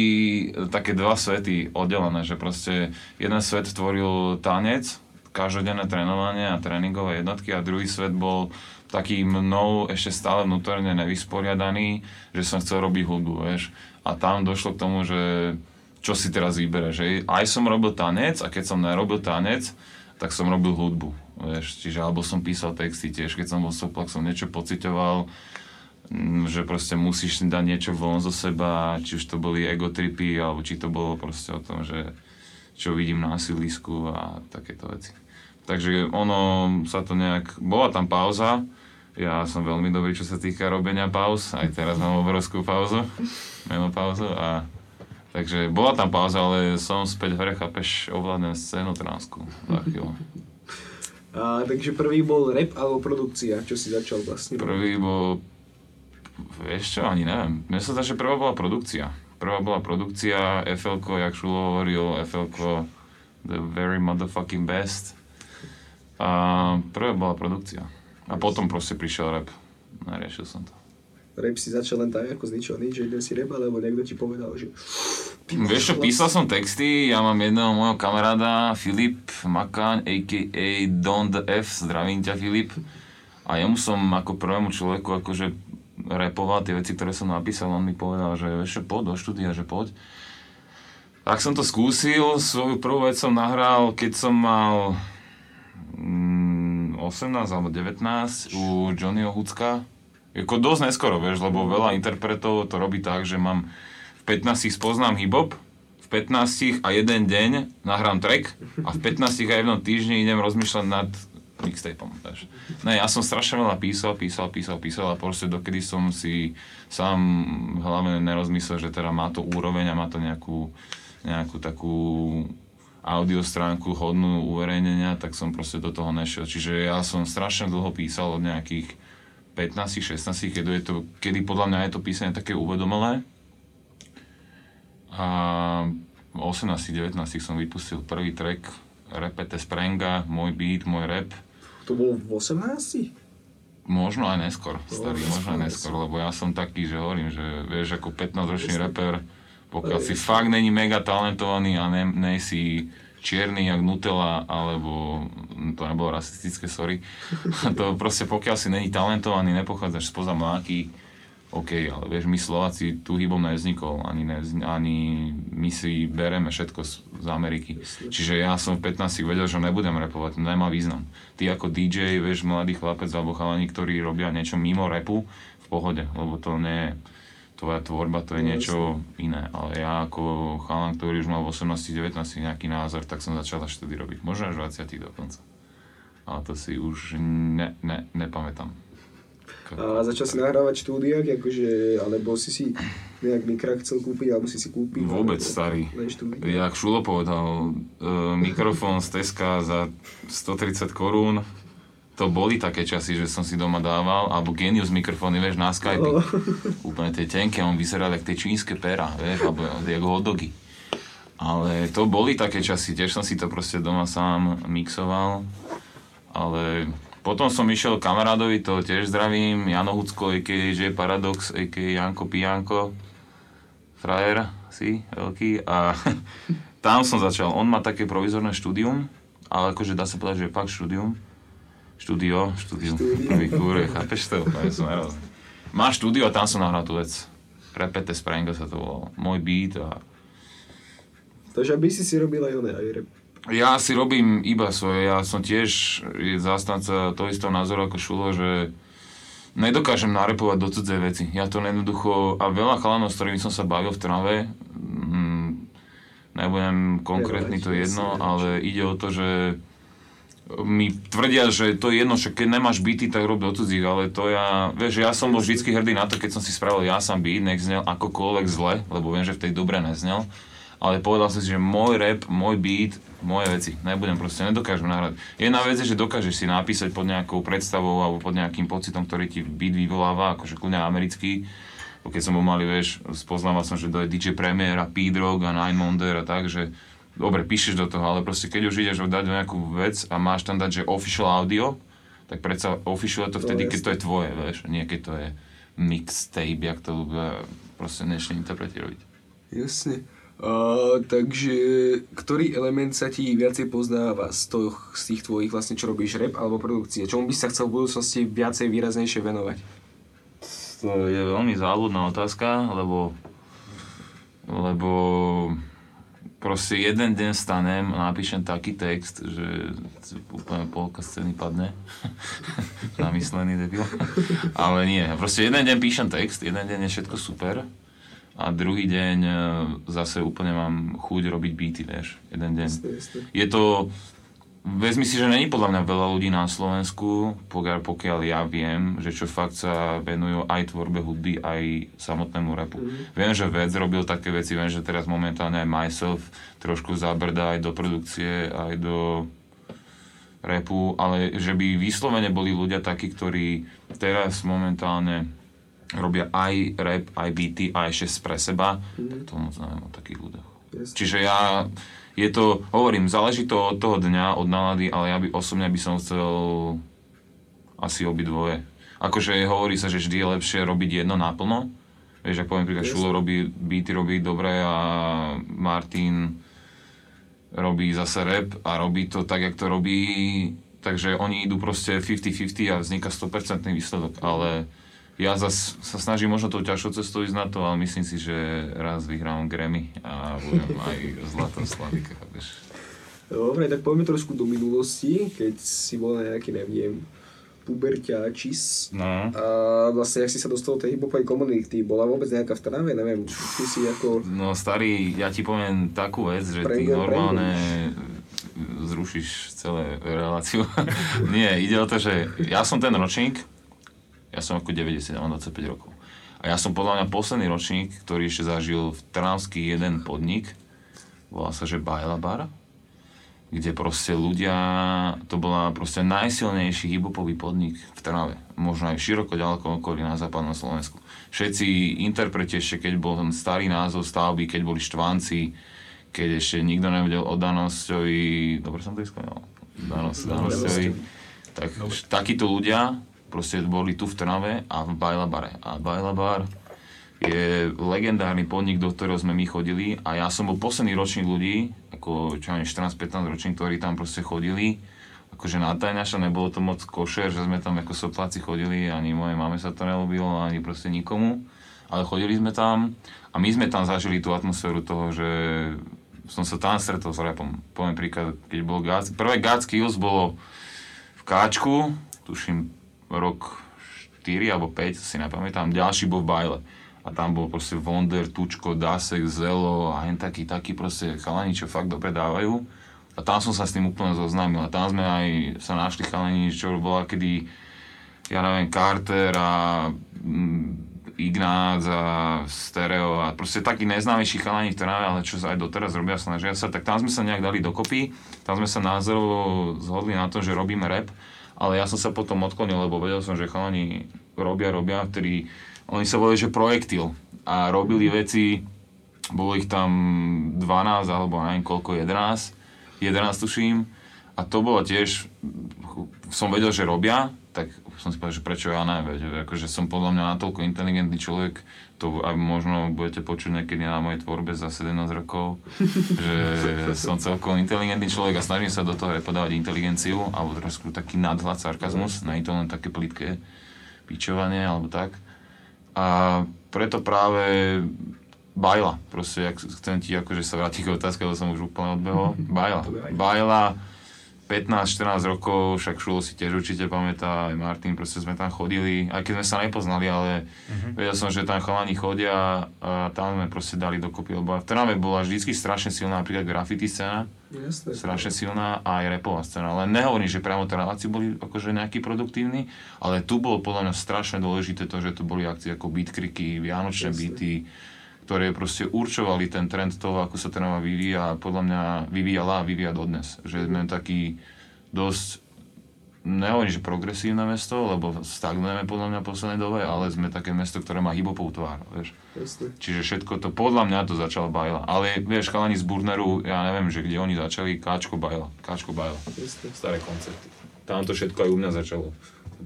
také dva svety oddelené, že proste jeden svet tvoril tanec, každodenné trénovanie a tréningové jednotky a druhý svet bol taký mnou ešte stále vnútorne nevysporiadaný, že som chcel robiť hudbu, vieš. A tam došlo k tomu, že čo si teraz vybereš, že aj som robil tanec a keď som nerobil tanec, tak som robil hudbu, vieš. Čiže alebo som písal texty tiež, keď som bol soplak, som niečo pocitoval, že proste musíš dať niečo von zo seba, či už to boli egotripy, alebo či to bolo proste o tom, že čo vidím na sídlisku a takéto veci. Takže ono sa to nejak, bola tam pauza, ja som veľmi dobrý, čo sa týka robenia pauz, aj teraz mám obrovskú pauzu, menopauzu a takže bola tam pauza, ale som späť hore, chápeš, ovládnem scénu tránsku za chvíľu. A, takže prvý bol rap alebo produkcia, čo si začal vlastne? Prvý bol, vieš čo, ani neviem. Mne sa zdá, že prvá bola produkcia. Prvá bola produkcia, FL-ko, jak Šulo hovoril, FL-ko, the very motherfucking best. A prvá bola produkcia. A potom proste prišiel rap. Neriešil som to. Rap si začal len tak ako z ničoho nič, že idem si rap, alebo niekto ti povedal, že... Máš Vieš čo, písal som texty, ja mám jedného môjho kamaráda, Filip Makaň, a.k.a. Don the F, zdravím ťa Filip. A jemu som ako prvému človeku akože repoval tie veci, ktoré som napísal, on mi povedal, že čo, poď do štúdia, že poď. Tak som to skúsil, svoju prvú vec som nahral, keď som mal mm, 18 alebo 19 u Johnnyho Hucka. Jako dosť neskoro, vieš, lebo veľa interpretov to robí tak, že mám v 15 spoznám hip-hop, v 15 a jeden deň nahrám track a v 15 a jednom týždni idem rozmýšľať nad mixtapeom, vieš. Ja som strašne veľa písal, písal, písal, písal a proste dokedy som si sám v hlave nerozmyslel, že teda má to úroveň a má to nejakú, nejakú takú audio stránku hodnú uverejnenia, tak som proste do toho nešiel. Čiže ja som strašne dlho písal od nejakých 15, 16, kedy, je to, kedy podľa mňa je to písanie také uvedomelé. A v 18, 19 som vypustil prvý track Repete Sprenga, môj beat, môj rap. To bolo v 18? Možno aj neskôr, starý, možno aj neskôr, lebo ja som taký, že hovorím, že vieš, ako 15-ročný reper, pokiaľ si fakt není mega talentovaný a ne, ne si čierny jak Nutella, alebo to nebolo rasistické, sorry. to proste pokiaľ si není talentovaný, nepochádzaš spoza mláky, OK, ale vieš, my Slováci tu hybom nevznikol, ani, nevz, ani my si bereme všetko z, z Ameriky. Čiže ja som v 15 vedel, že nebudem repovať, nemá význam. Ty ako DJ, vieš, mladý chlapec alebo chalani, ktorí robia niečo mimo repu, v pohode, lebo to nie je tvoja tvorba, to je niečo iné. Ale ja ako chalan, ktorý už mal v 18-19 nejaký názor, tak som začal až vtedy robiť. Možno až 20 dokonca. Ale to si už ne, ne, nepamätám. A začal si nahrávať v štúdiách, akože, alebo si si nejak mikrák chcel kúpiť, alebo si si kúpil? Vôbec, alebo, starý. Jak Šulo povedal, e, mikrofón z Teska za 130 korún, to boli také časy, že som si doma dával, alebo Genius mikrofóny, vieš, na Skype. Oh. Úplne tie tenké, on vyzeral jak tie čínske pera, vieš, alebo jak hotdogy. Ale to boli také časy, tiež som si to proste doma sám mixoval, ale potom som išiel kamarádovi, to tiež zdravím, Jano Hucko, a.k.a. J Paradox, a.k.a. Janko Pijanko, frajer si, veľký a tam som začal. On má také provizorné štúdium, ale akože dá sa povedať, že je fakt štúdium. Štúdio, štúdium, prvý kúre, chápeš to? Som nerozumiem. Má štúdio a tam som nahral tú vec. Repete Sprengo sa to volalo. Môj beat a Takže aby si si robil aj oné, aj rap. Ja si robím iba svoje, ja som tiež zástanca toho istého názoru ako Šulo, že nedokážem narepovať do cudzej veci. Ja to jednoducho, a veľa chalanov, s ktorými som sa bavil v Trnave, mm, nebudem konkrétny, to je jedno, ale ide o to, že mi tvrdia, že to je jedno, že keď nemáš byty, tak rob do cudzích, ale to ja, vieš, ja som bol vždy hrdý na to, keď som si spravil ja sám beat, nech znel akokoľvek zle, lebo viem, že v tej dobre neznel, ale povedal som si, že môj rap, môj beat, moje veci, nebudem proste, nedokážem nahrať. Jedna vec je, že dokážeš si napísať pod nejakou predstavou alebo pod nejakým pocitom, ktorý ti beat vyvoláva, akože kľudne americký. Keď som bol malý, vieš, spoznával som, že to je DJ Premier a P-Drog a Nine Monder a tak, že dobre, píšeš do toho, ale proste keď už ideš dať nejakú vec a máš tam dať, že official audio, tak predsa official je to vtedy, keď to je tvoje, vieš, nie keď to je mixtape, jak to ľudia proste dnešní interpreti robiť. Jasne. Takže ktorý element sa ti viacej poznáva z, toho, z tých tvojich vlastne, čo robíš, rap alebo produkcie? Čomu by sa chcel v budúcnosti viacej výraznejšie venovať? To je veľmi záľudná otázka, lebo, lebo proste jeden deň stanem a napíšem taký text, že úplne polka scény padne. Namyslený debil. Ale nie, proste jeden deň píšem text, jeden deň je všetko super a druhý deň e, zase úplne mám chuť robiť beaty, vieš, jeden deň. Jasne, jasne. Je to, vezmi si, že není podľa mňa veľa ľudí na Slovensku, pokiaľ, pokiaľ ja viem, že čo fakt sa venujú aj tvorbe hudby, aj samotnému rapu. Mhm. Viem, že Vec robil také veci, viem, že teraz momentálne aj Myself trošku zabrdá aj do produkcie, aj do repu, ale že by vyslovene boli ľudia takí, ktorí teraz momentálne robia aj rap, aj beaty, aj ešte pre seba, Mhm. to moc neviem o takých ľuďoch. Jasne. Čiže ja, je to, hovorím, záleží to od toho dňa, od nálady, ale ja by osobne by som chcel asi obidvoje. Akože hovorí sa, že vždy je lepšie robiť jedno naplno. Vieš, ak poviem príklad, Jasne. Šulo robí beaty, robí dobre a Martin robí zase rap a robí to tak, jak to robí. Takže oni idú proste 50-50 a vzniká 100% výsledok, ale ja zas sa snažím možno tou ťažšou cestou ísť na to, ale myslím si, že raz vyhrám Grammy a budem aj zlatom Slavika, chápeš. Dobre, tak poďme trošku do minulosti, keď si bol nejaký, neviem, puberťáčis. No. A vlastne, ak si sa dostal do tej hiphopovej komunity, bola vôbec nejaká v Trnave, neviem, ty si ako... No starý, ja ti poviem takú vec, že ty Prejde, normálne zrušíš celé reláciu. Nie, ide o to, že ja som ten ročník, ja som ako 90, ja mám 25 rokov. A ja som podľa mňa posledný ročník, ktorý ešte zažil v Trnavský jeden podnik, volá sa, že Bajla Bar, kde proste ľudia, to bola proste najsilnejší hiphopový podnik v Trnave. Možno aj široko ďaleko okolí na západnom Slovensku. Všetci interpreti ešte, keď bol ten starý názov stavby, keď boli štvanci, keď ešte nikto nevedel o Danosťovi, dobre som to iskoval? Danos, Danosťovi. Tak takíto ľudia proste boli tu v Trnave a v Bajla Bare. A Bajla Bar je legendárny podnik, do ktorého sme my chodili a ja som bol posledný ročník ľudí, ako čo ja neviem, 14-15 ročník, ktorí tam proste chodili. Akože na tajňaša nebolo to moc košer, že sme tam ako sopláci chodili, ani mojej mame sa to nelúbilo, ani proste nikomu. Ale chodili sme tam a my sme tam zažili tú atmosféru toho, že som sa tam stretol s rapom. Poviem príklad, keď bol Gats, prvé Gats Kills bolo v Káčku, tuším rok 4 alebo 5, si nepamätám, ďalší bol v Bajle. A tam bol proste Wonder, Tučko, Dasek, Zelo a hen taký, taký proste chalani, čo fakt dobre dávajú. A tam som sa s tým úplne zoznámil. A tam sme aj sa našli chalani, čo bola kedy, ja neviem, Carter a mm, Ignác a Stereo a proste takí neznámejší chalani v Trnave, ale čo sa aj doteraz robia, snažia sa, tak tam sme sa nejak dali dokopy, tam sme sa názorovo zhodli na to, že robíme rap, ale ja som sa potom odklonil, lebo vedel som, že chalani robia, robia, vtedy oni sa volali, že projektil. A robili veci, bolo ich tam 12 alebo neviem koľko, 11, 11 tuším. A to bolo tiež, som vedel, že robia, tak som si povedal, že prečo ja ne, akože som podľa mňa natoľko inteligentný človek, to aj možno budete počuť niekedy na mojej tvorbe za 17 rokov, že som celkom inteligentný človek a snažím sa do toho podávať inteligenciu, alebo trošku taký nadhľad, sarkazmus, nie je to len také plitké pičovanie, alebo tak. A preto práve Bajla, proste, ak chcem ti akože sa vrátiť k otázke, lebo som už úplne odbehol. Bajla. Bajla, 15-14 rokov, však Šulo si tiež určite pamätá, aj Martin, proste sme tam chodili, aj keď sme sa nepoznali, ale uh-huh. vedel som, že tam chalani chodia a tam sme proste dali dokopy, lebo v Trnave bola vždycky strašne silná napríklad graffiti scéna, Jasne. strašne silná a aj repová scéna. Len nehovorím, že priamo Trnaváci boli akože nejaký produktívni, ale tu bolo podľa mňa strašne dôležité to, že tu boli akcie ako beatkriky, vianočné Jasne. beaty, ktoré proste určovali ten trend toho, ako sa Trnava vyvíja a podľa mňa vyvíjala a vyvíja dodnes. Že sme taký dosť, nehovorím, že progresívne mesto, lebo stagnujeme podľa mňa poslednej dobe, ale sme také mesto, ktoré má hibopov tvár, vieš. Jasne. Čiže všetko to, podľa mňa to začala Bajla. Ale vieš, chalani z Burneru, ja neviem, že kde oni začali, Káčko Bajla, Káčko Bajla. Jasne. Staré koncepty. Tam to všetko aj u mňa začalo.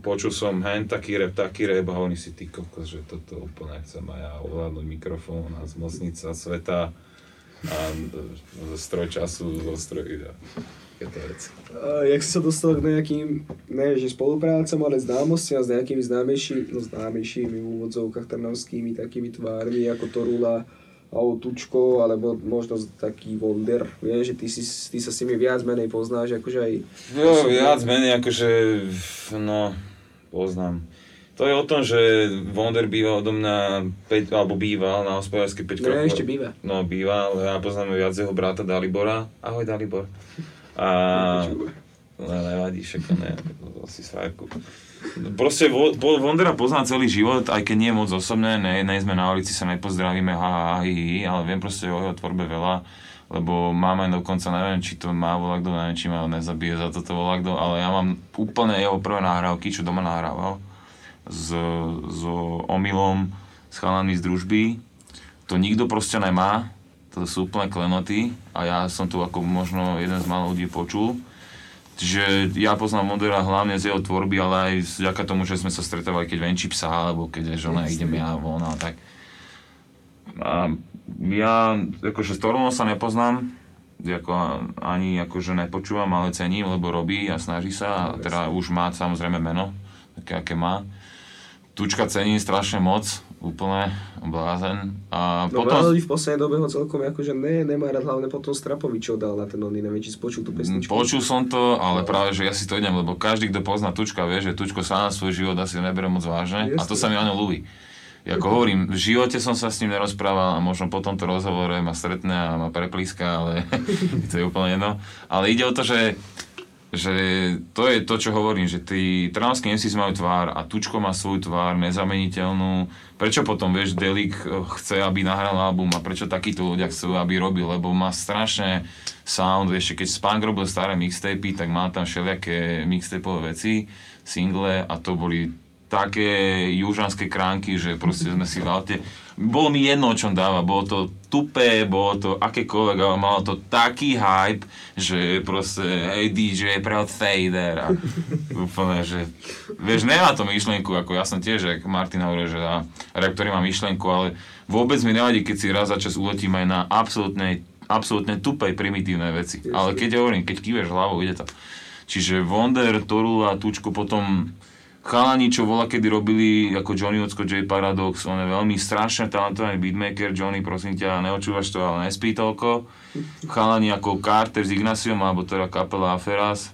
Počul som hen taký rap, taký rap a oni si ty kokos, že toto úplne chcem aj ja ovládnuť mikrofón a zmocnica sveta a stroj času, zo stroj takéto veci. A jak si sa dostal k nejakým, ne že spoluprácam, ale známostiam s nejakými známejšími, no známejšími v úvodzovkách trnavskými takými tvármi ako Torula, alebo Tučko, alebo možno taký Wonder, vieš, že ty, si, ty sa s nimi viac menej poznáš, akože aj... Jo, viac menej akože, no, poznám. To je o tom, že Wonder býva odo mňa 5, alebo býval na hospodárskej 5 Ne, ešte býva. No, býval, ja poznám viac jeho brata Dalibora. Ahoj Dalibor. A... No, nevadí, však to ne, to si svárku. Proste Vo- Vo- Wondera poznám celý život, aj keď nie moc osobne, ne, ne sme na ulici, sa nepozdravíme, ha, ha, hi, hi, ale viem proste o jeho tvorbe veľa, lebo máme dokonca, neviem, či to má volakto, neviem, či ma nezabije za toto volakto, ale ja mám úplne jeho prvé nahrávky, čo doma nahrával, s, s omylom, s chalami z družby, to nikto proste nemá, to sú úplne klenoty a ja som tu ako možno jeden z málo ľudí počul. Čiže ja poznám Mondera hlavne z jeho tvorby, ale aj vďaka tomu, že sme sa stretávali, keď venčí psa, alebo keď je žena, idem ja von a tak. A ja akože s Torlom sa nepoznám, ako ani akože nepočúvam, ale cením, lebo robí a snaží sa a teda už má samozrejme meno, také aké má. Tučka cením strašne moc, úplne blázen. A No potom... v poslednej dobe ho celkom akože ne, nemá rád, hlavne potom Strapovičov dal na ten oný, neviem, či si počul tú pesničku. Počul som to, ale práve, že ja si to idem, lebo každý, kto pozná Tučka, vie, že Tučko sa na svoj život asi nebere moc vážne a to sa mi ňom ľúbi. Ako hovorím, v živote som sa s ním nerozprával a možno po tomto rozhovore ma stretne a ma preplíska, ale to je úplne jedno. Ale ide o to, že že to je to, čo hovorím, že tí trnavskí MCs majú tvár a Tučko má svoju tvár, nezameniteľnú. Prečo potom, vieš, Delik eh, chce, aby nahral album a prečo takíto ľudia chcú, aby robil, lebo má strašne sound, vieš, keď Spank robil staré mixtapy, tak má tam všelijaké mixtapeové veci, single a to boli také južanské kránky, že proste sme si v. Bolo mi jedno, o čom dáva, bolo to tupé, bolo to akékoľvek, ale malo to taký hype, že proste, hej DJ, proud fader a úplne, že vieš, nemá to myšlienku, ako ja som tiež, jak Martin hovoril, že a rap, má myšlienku, ale vôbec mi nevadí, keď si raz za čas uletím aj na absolútnej, absolútne tupej, primitívne veci. Ale keď hovorím, keď kýveš hlavou, ide to. Čiže Wonder, Torula, Tučko, potom chalani, čo vola kedy robili ako Johnny Ocko, J Paradox, on je veľmi strašne talentovaný beatmaker, Johnny, prosím ťa, neočúvaš to, ale nespí toľko. Chalani ako Carter s Ignaciom, alebo teda kapela Aferas.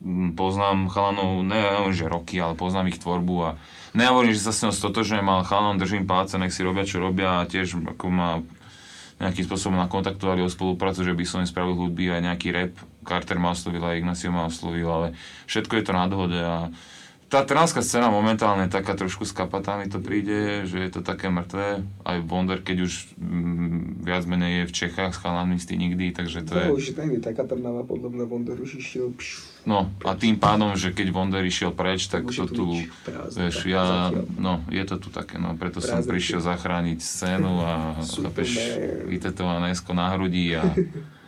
Mm, Poznám chalanov, neviem, že roky, ale poznám ich tvorbu a nehovorím, že sa s ňou stotožňujem, ale chalanom držím palce, nech si robia, čo robia a tiež ako ma nejakým spôsobom nakontaktovali o spoluprácu, že by som im spravil hudby aj nejaký rap. Carter ma oslovil, aj Ignacio ma oslovil, ale všetko je to na dohode a tá trnavská scéna momentálne je taká trošku skapatá mi to príde, že je to také mŕtve. Aj Wonder, keď už mm, viac menej je v Čechách s chalami z nikdy, takže to je... No, už není taká Trnava, podľa mňa Wonder už išiel, No a tým pádom, že keď Wonder išiel preč, tak Už to je tu. Prázdne, vieš, ja, no, je to tu také, no, preto som Prázdne. prišiel zachrániť scénu a chápeš, vytetované na hrudi a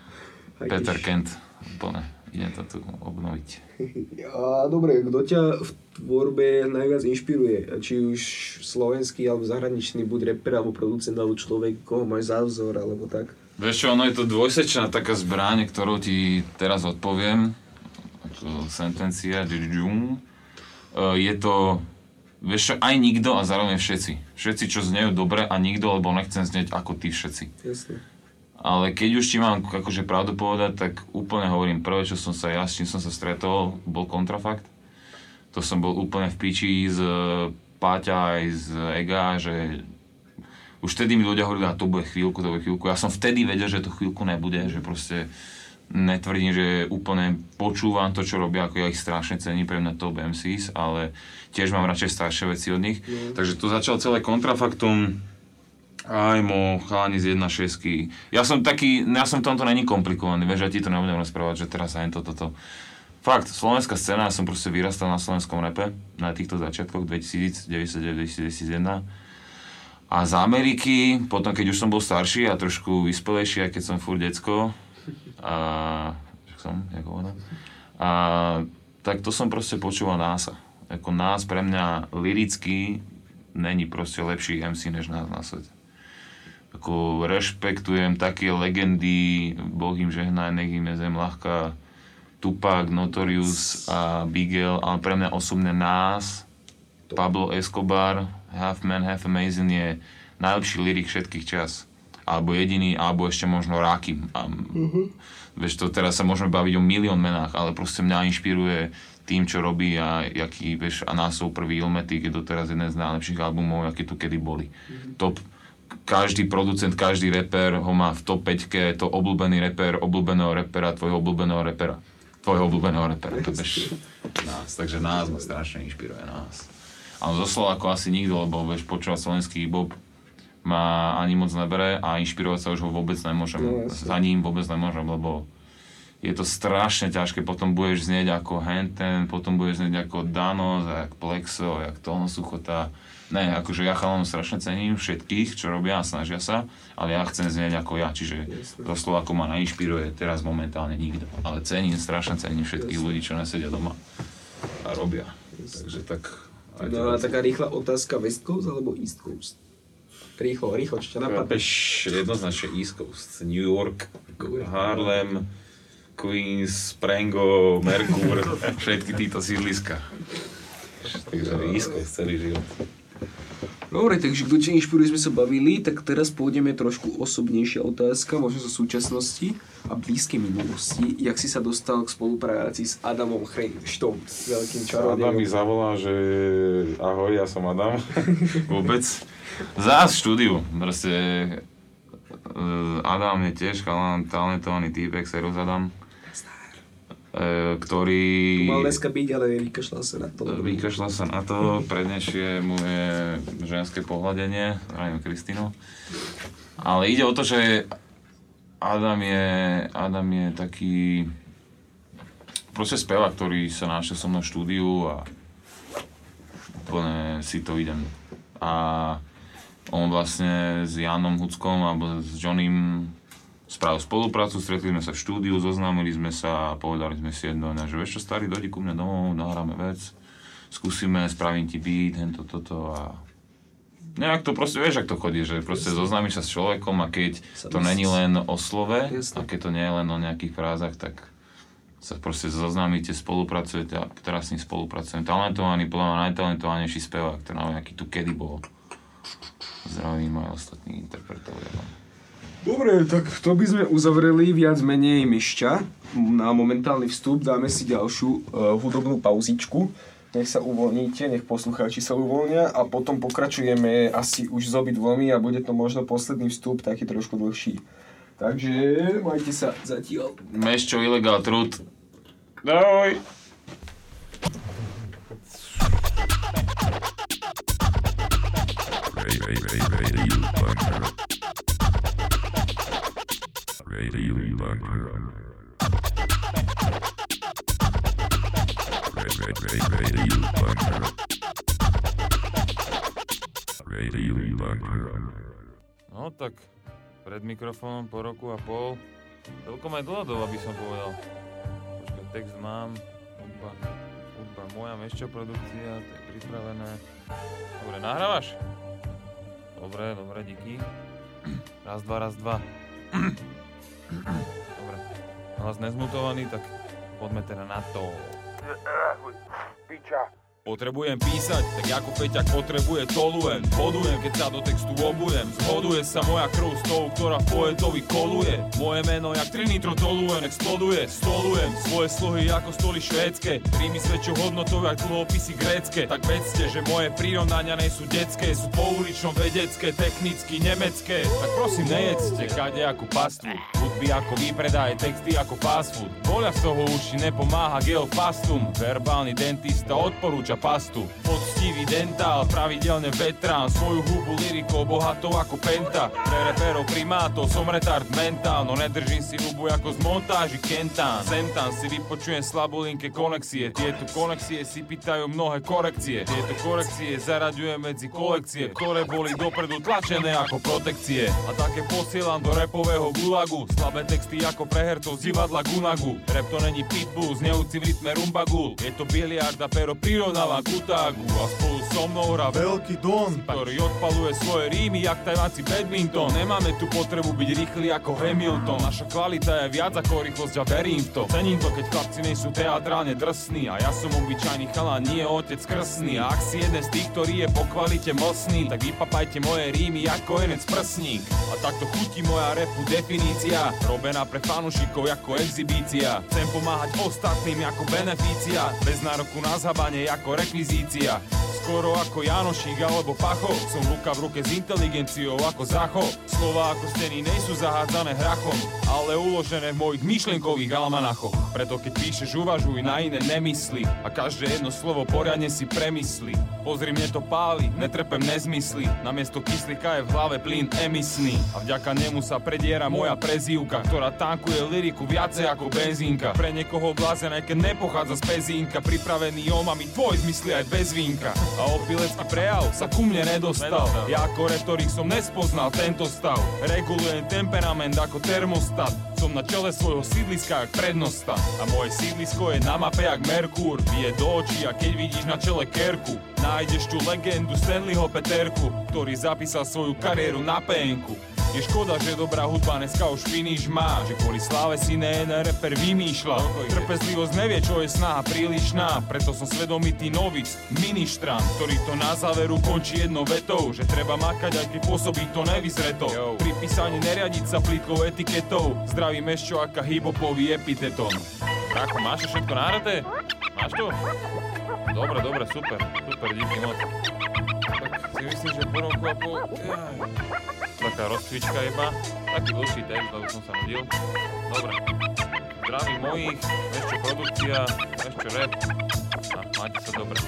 Peter Kent, úplne, idem to tu obnoviť. A dobre, kto ťa v tvorbe najviac inšpiruje? Či už slovenský alebo zahraničný, buď rapper alebo producent alebo človek, koho máš za vzor alebo tak? Vieš čo, ono je to dvojsečná taká zbraň, ktorú ti teraz odpoviem. To sentencia. E, Je to, vieš aj nikto a zároveň všetci. Všetci, čo znejú dobre a nikto, lebo nechcem znieť ako tí všetci. Jasne. Ale keď už ti mám akože pravdu povedať, tak úplne hovorím, prvé, čo som sa ja, s čím som sa stretol, bol kontrafakt. To som bol úplne v piči z Páťa aj z Ega, že už vtedy mi ľudia hovorili, a to bude chvíľku, to bude chvíľku. Ja som vtedy vedel, že to chvíľku nebude, že proste netvrdím, že úplne počúvam to, čo robia, ako ja ich strašne cením pre mňa top MCs, ale tiež mám radšej staršie veci od nich. Takže tu začal celé kontrafaktum, aj mo, chalani z 1.6. Ja som taký, ja som v tomto není komplikovaný, vieš, ja ti to nebudem rozprávať, že teraz aj toto, toto. Fakt, slovenská scéna, ja som proste vyrastal na slovenskom repe, na týchto začiatkoch 2099-2001. A z Ameriky, potom keď už som bol starší a trošku vyspelejší, aj keď som furt decko, a, som, a tak to som proste počúval NASA. Ako nás pre mňa liricky není proste lepší MC než nás na svete. Ako rešpektujem také legendy, Boh im žehnaj, nech im je zem ľahká, Tupac, Notorious a Bigel, ale pre mňa osobne nás, Pablo Escobar, Half Man, Half Amazing je najlepší lirik všetkých čas. Alebo jediný, alebo ešte možno Rakim. A, Vieš to, teraz sa môžeme baviť o milión menách, ale proste mňa inšpiruje tým, čo robí a jaký, vieš, a nás sú prvý je doteraz jeden z najlepších albumov, aké tu kedy boli. Top, každý producent, každý reper ho má v top 5 je to obľúbený reper, obľúbeného repera, tvojho obľúbeného repera. Tvojho obľúbeného repera, to vieš, nás, takže nás ma strašne inšpiruje, nás. Ale zo Slovákov asi nikto, lebo vieš, počúvať slovenský bob ma ani moc nebere a inšpirovať sa už ho vôbec nemôžem. No. Za ním vôbec nemôžem, lebo je to strašne ťažké, potom budeš znieť ako Henten, potom budeš znieť ako Danos, a jak Plexo, jak Tono Suchota. Ne, akože ja chalanov strašne cením všetkých, čo robia a snažia sa, ale ja chcem znieť ako ja, čiže zo Slovákov ma nainšpiruje teraz momentálne nikto. Ale cením, strašne cením všetkých ľudí, čo nesedia doma a robia. Takže tak... aj No a teda- taká rýchla otázka, West Coast alebo East Coast? Rýchlo, rýchlo, čo ťa napadne? Jednoznačne East Coast, New York, Harlem, Queens, Prango, Merkur, všetky títo sídliska. Takže iskaj celý život. Dobre, takže kto ťa inšpiruje, sme sa bavili, tak teraz pôjdeme trošku osobnejšia otázka, možno zo súčasnosti a blízkej minulosti. Jak si sa dostal k spolupráci s Adamom Chrejštom, veľkým Adam mi čarodejom? zavolá, že ahoj, ja som Adam. Vôbec. Zás štúdiu. Proste eh, Adam je tiež talentovaný týpek, Serus Adam. Eh, ktorý Mal dneska byť, ale vykašľal sa na to. vykašľal sa na to, prednešie moje ženské pohľadenie, zdravím Kristinu. Ale ide o to, že Adam je, Adam je taký proste spevák, ktorý sa našiel so mnou v štúdiu a úplne si to idem. A on vlastne s Janom Huckom alebo s Johnným spravil spoluprácu, stretli sme sa v štúdiu, zoznámili sme sa a povedali sme si jedno, že vieš čo, starý, dojdi ku mne domov, nahráme vec, skúsime, spravím ti beat, hento, toto a nejak to proste, vieš, ak to chodí, že proste zoznámiš sa s človekom a keď to není len o slove a keď to nie je len o nejakých frázach, tak sa proste zoznámite, spolupracujete a teraz s ním spolupracujem. Talentovaný, podľa mňa najtalentovanejší spevák, ktorý nám nejaký tu kedy bol. Zdravím aj ostatní interpretovia. No. Dobre, tak to by sme uzavreli viac menej myšťa. Na momentálny vstup dáme si ďalšiu uh, hudobnú pauzičku. Nech sa uvoľníte, nech poslucháči sa uvoľnia a potom pokračujeme asi už s obidvomi a bude to možno posledný vstup, taký trošku dlhší. Takže majte sa zatiaľ. Meščo, ilegál, trud. Radio Bunker. Radio Bunker. Radio Bunker. No tak, pred mikrofónom po roku a pol. Celkom aj dlhodobo by som povedal. Počkaj, text mám, hudba, hudba moja, mešťo produkcia, to je pripravené. Dobre, nahrávaš? Dobre, dobre, díky. Raz, dva, raz, dva. Dobre, hlas nezmutovaný, tak poďme teda na to. Piča. Potrebujem písať, tak ako Peťak potrebuje tolujem Bodujem, keď sa do textu obujem. Zhoduje sa moja krv s tou, ktorá poetovi koluje. Moje meno jak trinitrotoluen exploduje. Stolujem svoje slohy ako stoly švédske. Rímy s väčšou hodnotou jak dlhopisy grécke. Tak vedzte, že moje prirovnania nie sú detské Sú poulično vedecké, technicky nemecké. Tak prosím nejedzte kade ako pastvu Hudby ako výpredaj, texty ako fast food. Voľa z toho uši nepomáha geofastum. Verbálny dentista odporúča pastu. Poctivý dentál, pravidelne vetrán Svoju hubu lirikou bohatou ako penta. Pre reperov primátov som retard mentál No nedržím si hubu ako z montáži Kentán. Sem tam si vypočujem slabulinké konexie Tieto konexie si pýtajú mnohé korekcie. Tieto korekcie zaraďujem medzi kolekcie Ktoré boli dopredu tlačené ako protekcie. A také posielam do repového gulagu Slabé texty ako pre hercov z divadla Gunagu. Rap to není pitbull, znejúci v rytme rumbagul Je to biliard a pero prirovnávam kutágu A spolu so mnou hrá veľký don. Ktorý odpaluje svoje rímy jak tajváci badminton. Nemáme tu potrebu byť rýchli ako Hamilton. Naša kvalita je viac ako rýchlosť a verím v to. Cením to, keď chlapci nie sú teatrálne drsní A ja som obyčajný chalán, nie otec krsný. A ak si jeden z tých, ktorý je po kvalite mocný Tak vypapajte moje rímy ako jeden prsník. A takto chutí moja repu definícia Robená pre fanúšikov ako exibícia. Chcem pomáhať ostatným ako beneficia Bez nároku na zhabanie ako rekvizícia. Skoro ako Janošík alebo Pacho Som ruka v ruke s inteligenciou ako Zacho. Slova ako steny nejsú zahádzané hrachom Ale uložené v mojich myšlienkových almanachoch. Preto keď píšeš uvažuj na iné nemysli A každé jedno slovo poriadne si premysli. Pozri mne to páli, netrpem nezmysly. Namiesto kyslíka je v hlave plyn emisný. A vďaka nemu sa prediera moja prezývka Ktorá tankuje liriku viacej ako benzínka Pre niekoho blázen aj keď nepochádza z pezínka Pripravený omami tvoj zmysly aj bez vínka. A opilecký prejav sa ku mne nedostal. Ja ako retorik som nespoznal tento stav. Regulujem temperament ako termostat. Som na čele svojho sídliska jak prednosta. A moje sídlisko je na mape jak Merkúr Bije do očí a keď vidíš na čele kerku Nájdeš tu legendu Stanleyho Peterku Ktorý zapísal svoju kariéru na penku Je škoda, že dobrá hudba dneska už finish má. Že kvôli sláve si ne jeden reper vymýšľa. Trpezlivosť nevie, čo je snaha prílišná. Preto som svedomitý novic, ministran Ktorý to na záveru končí jednou vetou Že treba makať, aj keď pôsobí to nevyzreto. Pri písaní neriadiť sa plítkou etiketou. Zdravím ešte aká hibopový epiteton. Brácho, máš všetko nahraté? Máš to? Dobre, dobre, super, super, díky moc. Tak si myslím, že po roku a pol... Jaj. Taká rozcvička iba, taký dlhší text, lebo som sa nudil. Dobre. Zdraví mojich, ešte produkcia, ešte rap. A máte sa dobre.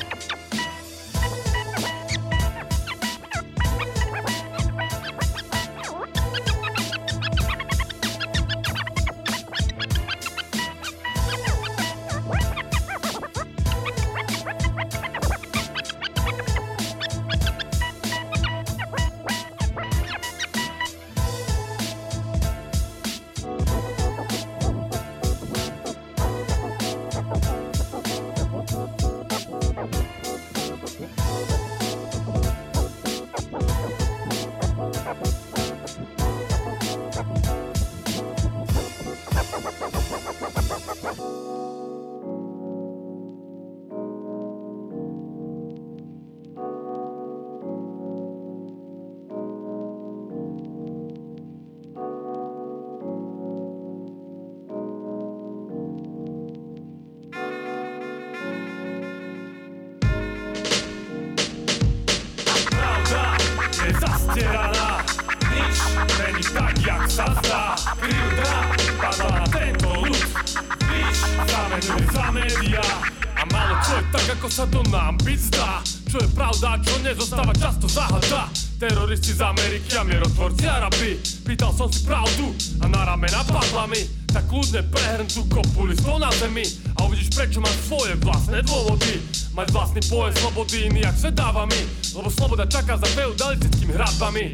Teroristi z Ameriky a mierotvorci Arabi Pýtal som si pravdu a na ramena padla mi. Tak kľudne prehrň tú kopu listov na zemi. A uvidíš prečo mám svoje vlastné dôvody. Mať vlastný pojem slobody iný jak svet dáva mi. Lebo sloboda čaká za feudalistickými hradbami.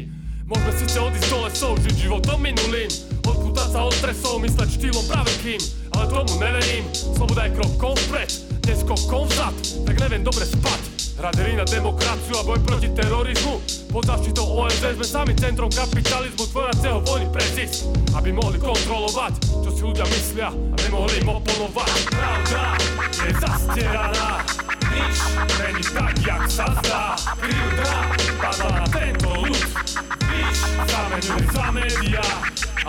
Môžeme síce odísť do lesov, žiť životom minulým. Odpútať sa od stresov, mysleť štýlom pravekým Ale tomu neverím, sloboda je krokom vpred Dnes krokom vzad, tak neviem dobre spať. Hradery na demokraciu a boj proti terorizmu Pod zaštitou OSN sme sami centrom kapitalizmu Tvoraceho vojny pre zisk Aby mohli kontrolovať, čo si ľudia myslia A nemohli im oponovať. Pravda je zastieraná Nič není tak, jak sa zdá. Krivda padla na tento ľud Víš, zamenili za médiá.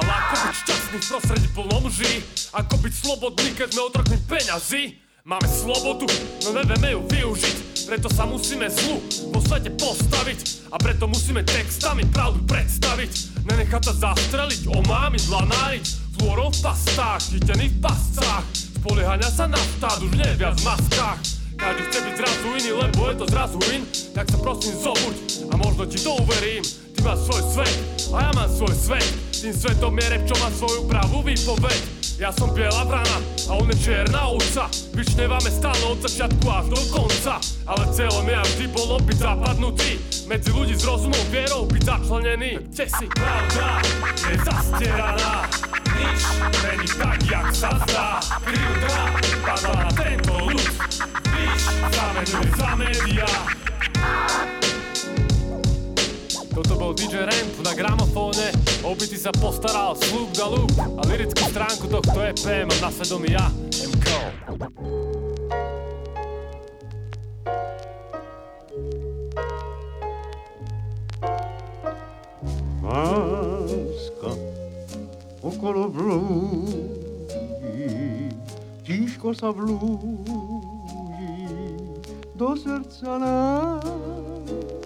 Ale ako byť šťastný v prostredí plnom lží Ako byť slobodný, keď sme otrokmi peňazí. Máme slobodu, no nevieme ju využiť Preto sa musíme zlu vo svete postaviť A preto musíme textami pravdu predstaviť. Nenechať sa zastreliť, omámiť, lanáriť Fluorom v pastách, chytený v pascách Spoliehania sa na štát, už nie viac v maskách. Každý chce byť zrazu iný, lebo je to zrazu in. Tak sa prosím zobuď a možno ti to uverím. Ty máš svoj svet a ja mám svoj svet. Tým svetom je rap, čo má svoju pravú výpoveď Ja som biela vrana a on je čierna ovca Vyčnevame stále od začiatku až do konca. Ale cieľom je vždy bolo byť zapadnutý. Medzi ľudí s rozumom vierou byť začlenený. Kde si pravda? Je zastieraná. Nič není tak, jak sa zdá. Krivda padla na tento ľud. Víš, zamenili za médiá Toto bol DJ Ramp na gramofóne. Obyty sa postaral Sloop da Loop. A lirickú stránku tohto EP mám na svedomí ja, MK Láska okolo blúdi, tížko sa vlúdi do srdca nám.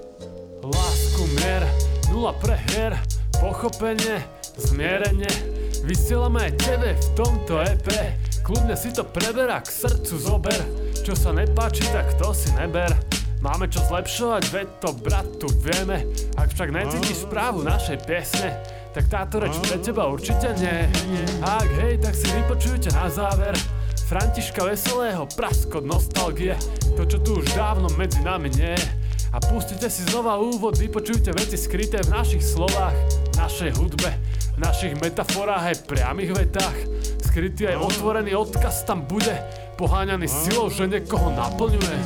Lásku mier, nula prehier, pochopenie, zmierenie. Vysielame aj tebe v tomto EP Kľudne si to preber a k srdcu zober. Čo sa nepáči, tak to si neber. Máme čo zlepšovať, veď to brat tu vieme. Ak však necítiš správu našej piesne Tak táto reč pre teba určite nie. Ak hej, tak si vypočujte na záver. Františka Veselého, praskot nostalgie. To čo tu už dávno medzi nami nie. je a pustite si znova úvod, vypočujte veci skryté v našich slovách, našej hudbe, našich metaforách aj priamých vetách. Skrytý aj otvorený odkaz tam bude, poháňaný silou, že niekoho naplňuje.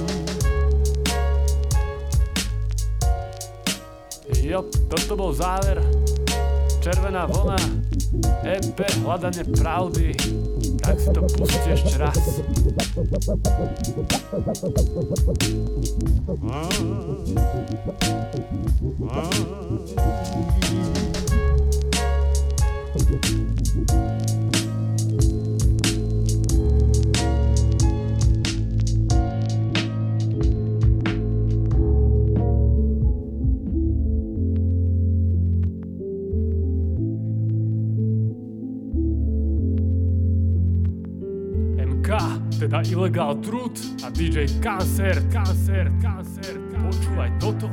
Jo, toto bol záver. červená vlna, EP, hľadanie pravdy, tak si to pusti ešte raz. MK, Illegal Truth a DJ Cancer, Cancer, Cancer, počúvaj toto.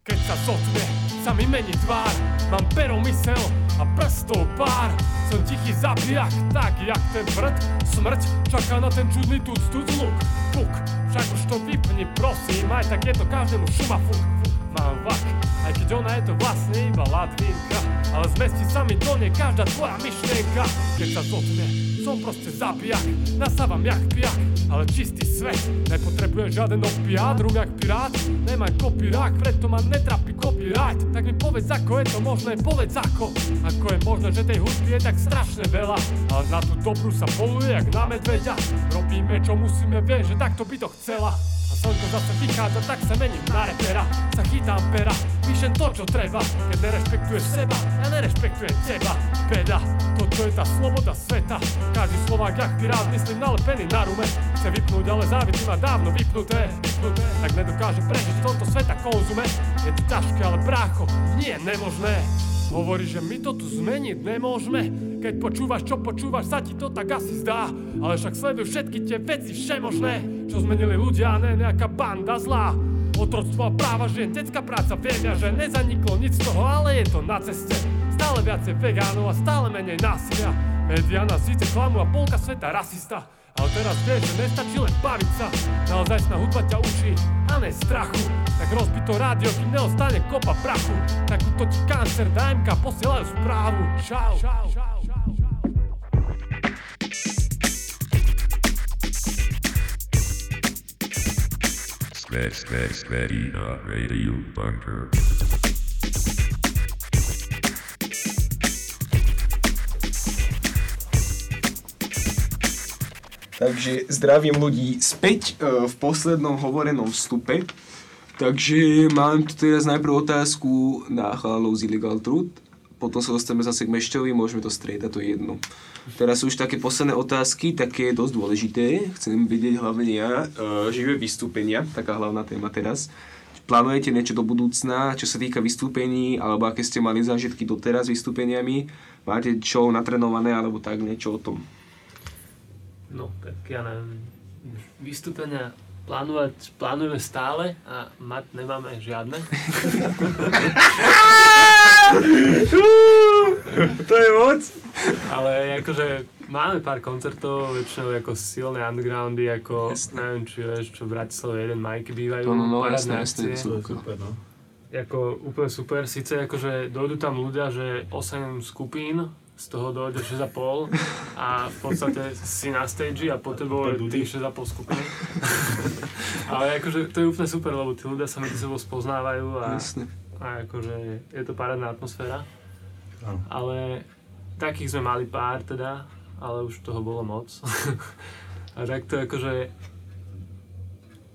Keď sa zotne, sa mi mení tvár, mám pero mysel a prstov pár. Som tichý zabijak, tak jak ten prd, smrť čaká na ten čudný tuc, tuc luk, puk. Však už to vypni, prosím, aj tak je to každému šuma fuk. Mám vak, aj keď ona je to vlastne iba ladvinka. Ale zmestí sa mi do nej každá tvoja myšlienka. Keď sa zotne, som proste zabijak Nasávam jak pijak, ale čistý svet Nepotrebujem žiaden opiát, jak pirát. Nemaj kopirák, preto ma netrapí copyright. Tak mi povedz ako je to možné, povedz ako. Ako je možné, že tej hudby je tak strašne veľa. Ale na tú dobrú sa poluje jak na medveďa. Robíme čo musíme, vieš, že takto by to chcela slnko zase vychádza, tak sa mením na repera Sa chytám pera, píšem to, čo treba. Keď nerešpektuješ seba, ja nerešpektujem teba. Beda, toto je tá sloboda sveta. Každý Slovák jak pirát, myslím nalepený na rume. Chce vypnúť, ale závidí má dávno vypnuté, vypnuté. Tak nedokáže prežiť v tomto sveta konzume. Je to ťažké, ale brácho, nie je nemožné. Hovorí, že my to tu zmeniť nemôžeme Keď počúvaš, čo počúvaš, sa ti to tak asi zdá. Ale však sleduj všetky tie veci všemožné Čo zmenili ľudia, ne nejaká banda zlá. Otroctvo a práva žien, detská práca, viem že nezaniklo nič z toho, ale je to na ceste. Stále viacej vegánov a stále menej násilia. Média nás síce klamú a polka sveta rasista. Ale teraz vieš, že nestačí len baviť sa. Naozaj hudba ťa učí a ne strachu. Tak rozbi to rádio, kým neostane kopa prachu. Takúto ti kancer na MK posielajú správu. Čau, čau, čau, Skve, skve, skverina, radio bunker. Takže zdravím ľudí späť e, v poslednom hovorenom vstupe. Takže mám tu teraz najprv otázku na chalanov z Illegal Truth. Potom sa dostaneme zase k Mešťovi, môžeme to striedať, to je jedno. Teraz sú už také posledné otázky, také dosť dôležité. Chcem vedieť hlavne ja, e, živé vystúpenia, taká hlavná téma teraz. Plánujete niečo do budúcna, čo sa týka vystúpení, alebo aké ste mali zážitky doteraz s vystúpeniami? Máte čo natrenované, alebo tak niečo o tom? No, tak ja neviem, vystúpenia plánovať, plánujeme stále a mať nemáme žiadne. to je moc. Ale akože máme pár koncertov, väčšinou ako silné undergroundy, ako neviem, či vieš, čo v Bratislave jeden Majky bývajú, No, no, no, jasné, jasné, super, no. Ako úplne super, síce akože dojdú tam ľudia, že 8 skupín, z toho dojde 6,5 a v podstate si na stage a po tebou je tých 6,5 skupiny. Ale akože to je úplne super, lebo tí ľudia sa medzi sebou spoznávajú a, Jasne. a akože je to parádna atmosféra. Áno. Ale takých sme mali pár teda, ale už toho bolo moc. a takto akože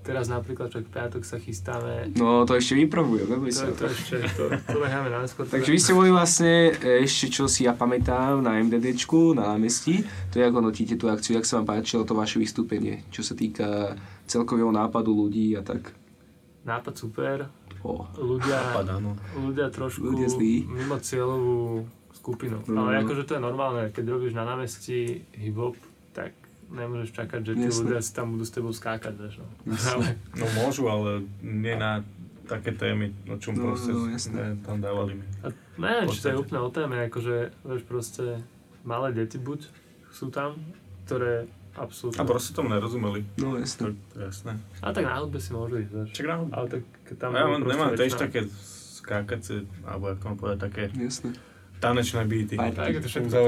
teraz napríklad však piatok sa chystáme. No to ešte vyprobujem, neboj sa. to ešte, to, to necháme na neskôr. Takže vy ste boli vlastne, e, ešte čo si ja pamätám, na MDDčku, na námestí. To je ako notíte tú akciu, jak sa vám páčilo to vaše vystúpenie, čo sa týka celkového nápadu ľudí a tak. Nápad super. O. Ľudia, Nápad, áno. ľudia trošku Ľudia zlí. mimo cieľovú skupinu. No. Ale akože to je normálne, keď robíš na námestí hip-hop, tak nemôžeš čakať, že tí ľudia si tam budú s tebou skákať, vieš no. Ale, No môžu, ale nie na také témy, o čom No, proste no, jasné. ne, tam dávali mi. a neviem, či to je úplne o téme, akože, vieš, proste malé deti buď sú tam, ktoré absolútne... A proste tomu nerozumeli. No jasné. To je jasné. A tak na hudbe si môžu ísť, vieš. Čak na hudbe. Ale tak tam A ja mám, nemám tiež také skákacie, alebo ako mám povedať, také Jasné. tanečné beaty. Party. Tak je to všetko to.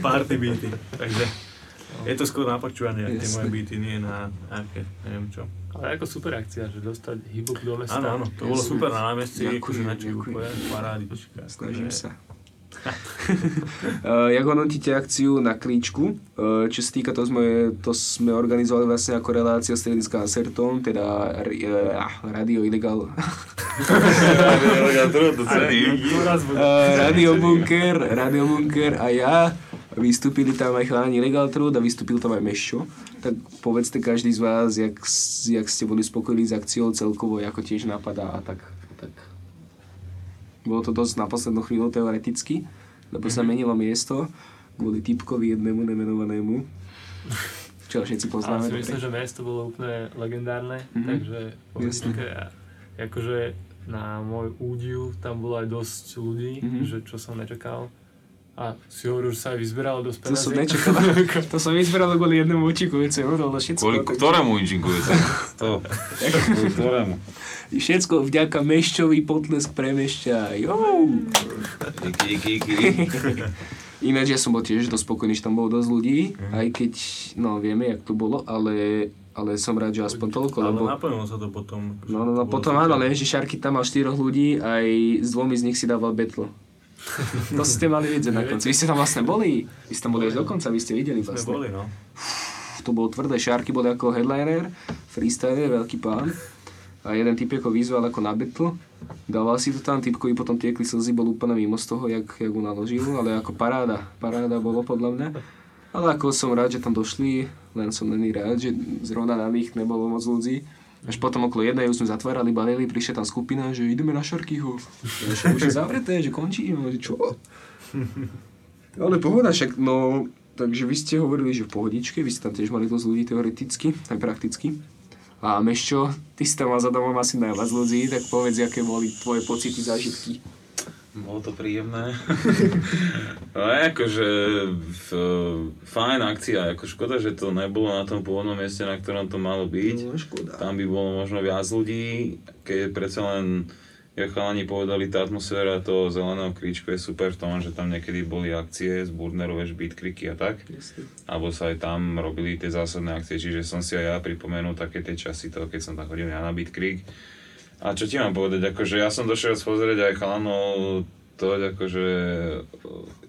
Party beaty. Takže je to skôr na počúvanie, tie moje beaty, nie na nejaké, neviem čo. Ale ako super akcia, že dostať hip do mesta. Áno, áno, to bolo super na námestí, akože na parádička. Snažím sa. Uh, jak hodnotíte akciu na klíčku? Uh, čo sa týka, to sme, to sme organizovali vlastne ako relácia s televizkou Asertom, teda uh, Radio Illegal. Radio Bunker, Radio Bunker a ja. Vystúpili tam aj chalani Legal Truth a vystúpil tam aj Mešo. Tak povedzte každý z vás, jak, jak ste boli spokojní s akciou celkovo, ako tiež napadá a tak. tak. Bolo to dosť na poslednú chvíľu teoreticky, lebo sa menilo miesto kvôli typkovi jednému nemenovanému. Čo všetci Ale poznáme. si myslím, že miesto bolo úplne legendárne, Mhm. takže určite, akože na môj údiv tam bolo aj dosť ľudí, Mhm. že čo som nečakal. A si hovoril, že sa aj vyzberalo dosť To som nečakal. to som vyzberal kvôli jednému účinku, veď som hovoril na všetko. Kvôli ktorému inčingujete? To. Kvôli ktorému? Všetko vďaka Meščovi potlesk pre Mešťa. Díky, díky, díky. Ináč ja som bol tiež dosť spokojný, že tam bolo dosť ľudí, aj keď, no vieme, jak to bolo, ale, ale som rád, že aspoň toľko, Ale lebo... naplnilo sa to potom. No, no, no, potom áno, len že Šarky tam mal štyroch ľudí, aj s dvomi z nich si dával betlo. to ste mali vidieť na konci. Vy ste tam vlastne boli. Vy ste tam boli až do konca, vy ste videli Sme vlastne. boli, no. To bolo tvrdé. Šárky boli ako headliner, freestyler, veľký pán. A jeden typ ako vyzval ako na battle. Dával si to tam, typkovi potom tiekli slzy, bol úplne mimo z toho, jak, jak ho naložil, ale ako paráda, paráda bolo podľa mňa. Ale ako som rád, že tam došli, len som není rád, že zrovna na nich nebolo moc ľudí. Až potom okolo jednej už sme zatvárali, balili, prišla tam skupina, že ideme na Šarkyho. Už je zavreté, že končíme, že čo? Ale pohoda, však no, takže vy ste hovorili, že v pohodičke, vy ste tam tiež mali dosť ľudí teoreticky, aj prakticky. A Meščo, ty si tam mal za domom asi najviac ľudí, tak povedz, aké boli tvoje pocity, zážitky. Bolo to príjemné. no akože f, fajn akcia, ako škoda, že to nebolo na tom pôvodnom mieste, na ktorom to malo byť. No, škoda. Tam by bolo možno viac ľudí, keď predsa len, jak chalani povedali, tá atmosféra toho zeleného kríčku je super v tom, že tam niekedy boli akcie z Burnerov, vieš, beat kriky a tak. Alebo sa aj tam robili tie zásadné akcie, čiže som si aj ja pripomenul také tie časy toho, keď som tam chodil ja na Creek. A čo ti mám povedať, akože ja som došiel pozrieť aj chalanov to akože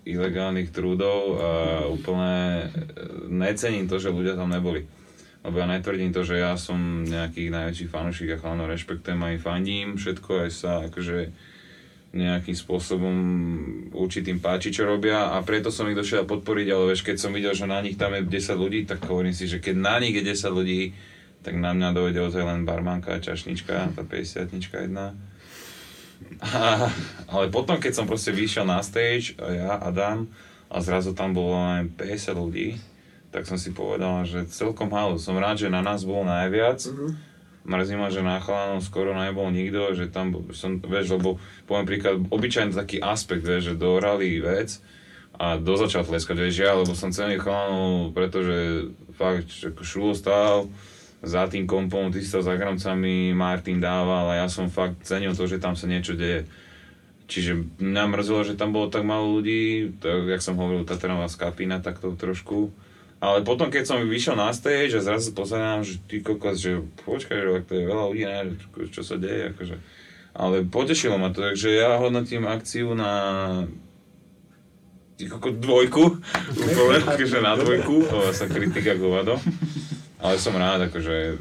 ilegálnych trúdov a úplne e, necením to, že ľudia tam neboli. Lebo ja netvrdím to, že ja som nejaký najväčší fanúšik a chalanov rešpektujem a im fandím, všetko aj sa akože nejakým spôsobom určitým páči, čo robia. A preto som ich došiel podporiť, ale vieš, keď som videl, že na nich tam je 10 ľudí, tak hovorím si, že keď na nich je 10 ľudí, tak na mňa dojde ozaj len barmanka, čašnička, tá 50 jedna. A, ale potom, keď som proste vyšiel na stage, a ja, Adam, a zrazu tam bolo len 50 ľudí, tak som si povedal, že celkom málo. Som rád, že na nás bolo najviac. Mrzí ma, že na chalanov skoro nebol nikto, že tam som, vieš, lebo poviem príklad, obyčajný taký aspekt, vieš, že dohrali vec a do začal tleskať, vieš, ja, lebo som celý chalanov, pretože fakt, že šulo stál, za tým kompom, ty si to za gramcami, Martin dával a ja som fakt cenil to, že tam sa niečo deje. Čiže mňa mrzelo, že tam bolo tak málo ľudí, tak jak som hovoril, Tatranová skapina, tak to trošku. Ale potom, keď som vyšiel na stage a zrazu pozerám, že ty kokos, že počkaj, že to je veľa ľudí, ne, čo- sa deje, akože. Ale potešilo ma to, takže ja hodnotím akciu na ty kokos dvojku, úplne, akože na dvojku, to sa kritika govado. Ale som rád, akože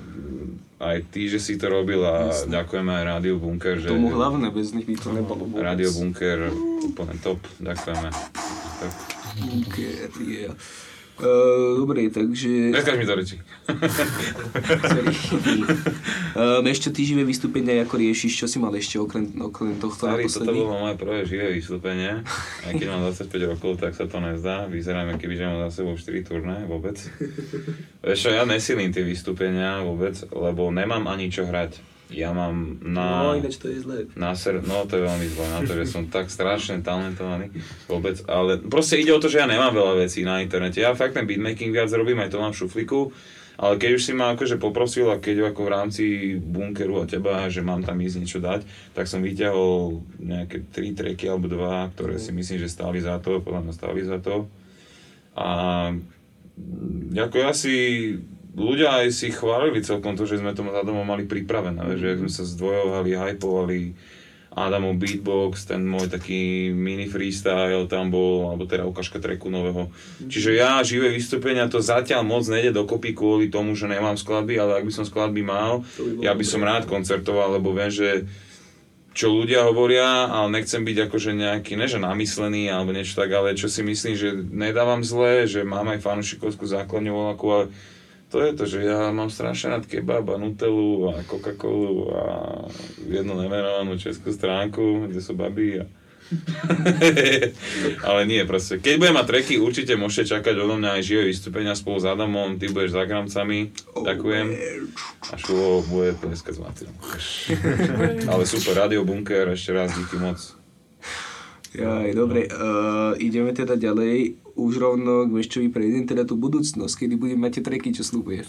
aj ty, že si to robil a ďakujeme aj Rádiu Bunker, že... Tomu hlavné, bez nich by to nebolo vôbec. Rádio Bunker, úplne top, ďakujeme. Tak. Bunker, yeah. Uh, dobre, takže... Neskaž mi do reči. Um, ešte ty živé vystúpenia, ako riešiš, čo si mal ešte okrem, okrem tohto Starý, toto naposledy? bolo moje prvé živé vystúpenie. Aj keď mám 25 rokov, tak sa to nezdá. Vyzerám, keby že mám za sebou 4 turné, vôbec. Vieš ja nesilím tie vystúpenia vôbec, lebo nemám ani čo hrať. Ja mám na... No, ináč to je zlé. Na ser... No to je veľmi zlé na to, že som tak strašne talentovaný vôbec, ale proste ide o to, že ja nemám veľa vecí na internete. Ja fakt ten beatmaking viac robím, aj to mám v šuflíku, ale keď už si ma akože poprosil a keď ako v rámci bunkeru a teba, že mám tam ísť niečo dať, tak som vyťahol nejaké tri tracky alebo dva, ktoré si myslím, že stáli za to, podľa mňa stáli za to. A ako ja si ľudia aj si chválili celkom to, že sme to za domov mali pripravené, vieš, že sme sa zdvojovali, hypovali, Adamov beatbox, ten môj taký mini freestyle tam bol, alebo teda ukážka tracku nového. Čiže ja živé vystúpenia to zatiaľ moc nejde dokopy kvôli tomu, že nemám skladby, ale ak by som skladby mal, ja by som rád koncertoval, lebo viem, že čo ľudia hovoria, ale nechcem byť akože nejaký, ne že namyslený alebo niečo tak, ale čo si myslím, že nedávam zle, že mám aj fanušikovskú základňu voľakú, ale to je to, že ja mám strašne rád kebab a Nutellu a Coca-Colu a jednu nemenovanú českú stránku, kde sú baby a... Ale nie, proste. Keď budem mať treky, určite môžete čakať odo mňa aj živé vystúpenia spolu s Adamom, ty budeš za gramcami, ďakujem. A Šulo bude pleskať s Maciom. Ale super, Radio Bunker, ešte raz díky moc. Jaj, dobre, uh, ideme teda ďalej. Už rovno k Veščovi prejdem teda tú budúcnosť, kedy budeme mať tie treky, čo slúbuje.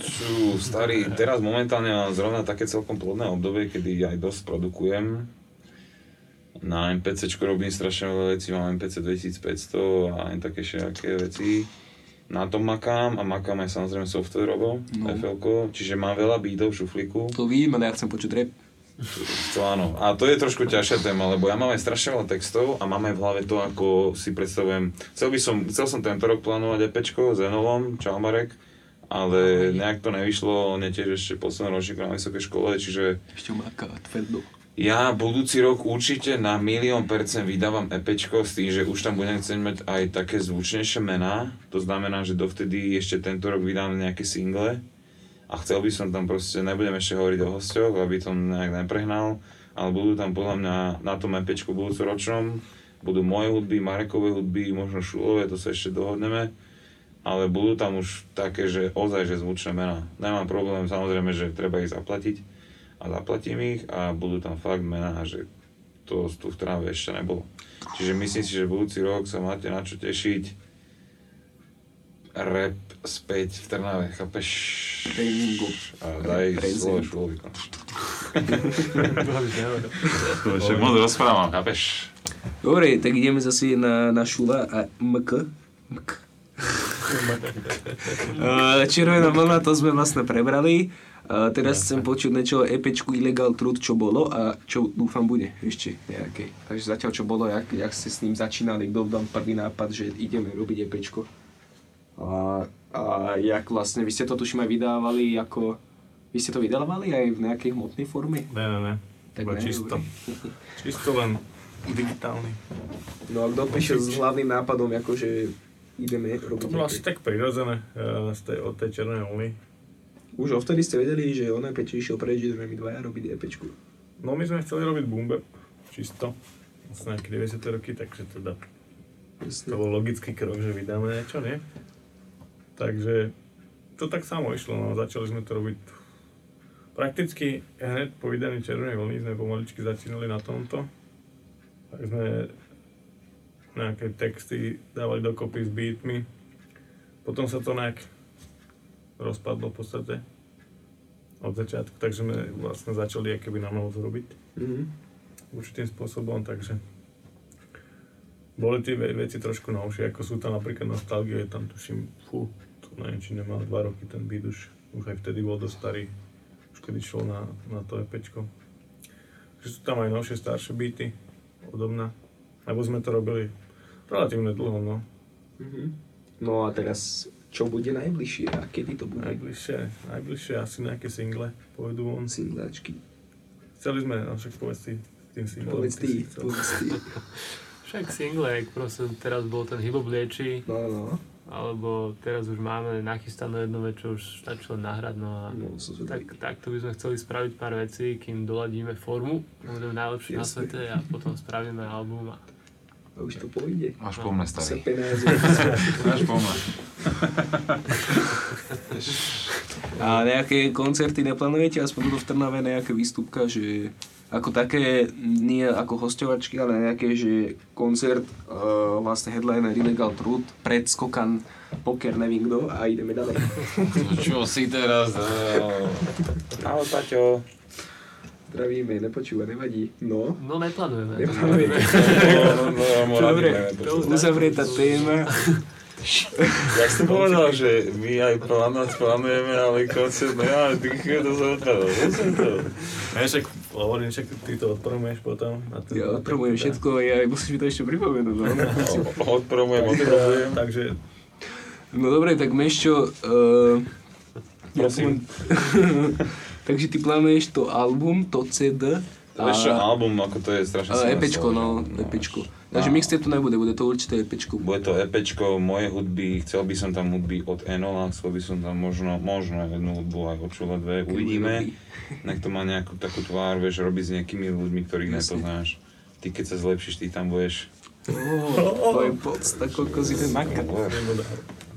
Starý, teraz momentálne mám zrovna také celkom plodné obdobie, kedy aj dosť produkujem. Na MPC robím strašne veľa vecí, mám MPC 2500 a aj také všetké veci. Na tom makám a makám aj samozrejme softwareovo, no. FL, čiže mám veľa beatov v šuflíku. To vidím, ale ja chcem počuť rap. To áno. A to je trošku ťažšia téma, lebo ja mám aj strašne veľa textov a mám aj v hlave to, ako si predstavujem. Chcel by som, chcel som tento rok plánovať EPčko s Enolom, čau Marek, ale nejak to nevyšlo, on je tiež ešte posledný ročník na vysokej škole, čiže Ešte maká, tvrdo. ja budúci rok určite na milión percent vydávam EPčko s tým, že už tam budem chcieť mať aj také zvučnejšie mená. To znamená, že dovtedy ešte tento rok vydám nejaké single. A chcel by som tam proste, nebudem ešte hovoriť o hosťoch, aby to nejak neprehnal, ale budú tam podľa mňa na tom EPčku budúcoročnom, budú moje hudby, Marekové hudby, možno Šulové, to sa ešte dohodneme, ale budú tam už také, že ozaj, že zvučné mená. Nemám problém, samozrejme, že treba ich zaplatiť a zaplatím ich a budú tam fakt mená, že to tu v Trnave ešte nebolo. Čiže myslím si, že budúci rok sa máte na čo tešiť. Rap späť v Trnave, chápeš? Tréningu. A daj slovo To ešte moc rozprávam, chápeš? Dobre, tak ideme zase na, na Šula a MK. MK. Eh, Červená vlna, to sme vlastne prebrali. Uh, teraz chcem počuť niečo o EPčku Illegal Truth, čo bolo a čo dúfam bude ešte nejaké. Takže zatiaľ čo bolo, jak, jak ste s ním začínali, kto dal prvý nápad, že ideme robiť EPčko. A, a jak vlastne, vy ste to tuším aj vydávali ako... Vy ste to vydávali aj v nejakej hmotnej forme? Ne, ne, ne. Tak ne, čisto. Čisto len digitálny. No a kto prišiel s hlavným nápadom, akože ideme robiť To bolo asi tak prirodzené eh, z tej, od tej červenej vlny. Už odvtedy ste vedeli, že on Peči išiel preč, že ideme my dvaja robiť EPčku. No my sme chceli robiť boombe, čisto. Vlastne nejaké 90. roky, takže teda to bol logický krok, že vydáme niečo, nie? Takže to tak samo išlo, no. Začali sme to robiť prakticky hneď po vydaní Červenej vlny sme pomaličky začínali na tomto. Tak sme nejaké texty dávali dokopy s beatmi. Potom sa to nejak rozpadlo v podstate od začiatku, takže sme vlastne začali akoby na novo to robiť Mhm. určitým spôsobom, takže boli tie ve- veci trošku novšie, ako sú tam napríklad Nostalgia, je tam tuším, fú, to neviem, či nemal dva roky ten beat už, už aj vtedy bol dosť starý, už keď išiel na, na to EPčko. Takže sú tam aj novšie, staršie beaty odo mňa, lebo sme to robili relatívne dlho, no. Mhm. No a teraz, čo bude najbližšie a kedy to bude? Najbližšie, najbližšie asi nejaké single pôjdu von. Singláčky. Chceli sme, no však povedz ty, tým singlom. Povedz ty, povedz ty. Však single, jak proste teraz bol ten Hybo Blieči, no, no. alebo teraz už máme nachystanú jednu vec, čo už stačilo nahrať, no a no, tak, takto by sme chceli spraviť pár vecí, kým doladíme formu, budeme najlepší na Jasne. svete a potom spravíme album a A už to pôjde. Máš po mne, starý. Máš po mne. A nejaké koncerty neplánujete? Aspoň budú v Trnave nejaké výstupka, že ako také, nie ako hostovačky, ale nejaké, že koncert, uh, vlastne headliner Illegal Truth, predskokan, poker, neviem kto a ideme ďalej. Čo si teraz dal? Ahoj, Paťo. Zdravíme, nepočúva, nevadí. No. No neplánujeme. Neplánujeme. No, no, no, Dobre, uzavretá téma. Jak si povedal, že my aj plánovať plánujeme, ale koncert, no ja, ty to som odpadol, to to. Hovorím, však ty to odpromuješ potom. A ty Ja odpromujem všetko, ja musíš mi to ešte pripomenúť. No, Odpromujem, odpromujem. Takže no dobre, tak Mešťo, uh, Prosím. takže ty plánuješ to album, to CD Vieš čo, album, ako to je strašne a silné EPčko, no, EPčko. Takže mixtape to nebude, bude to určite EPčko. Bude to EPčko, moje hudby, chcel by som tam hudby od Enola, chcel by som tam možno, možno jednu hudbu aj od Čula 2, uvidíme. Nech to má nejakú takú tvár, vieš, robiť s nejakými ľuďmi, ktorých Jasne. nepoznáš. Ty keď sa zlepšíš, ty tam budeš. Oh, to je podsta, koľko si ten maka.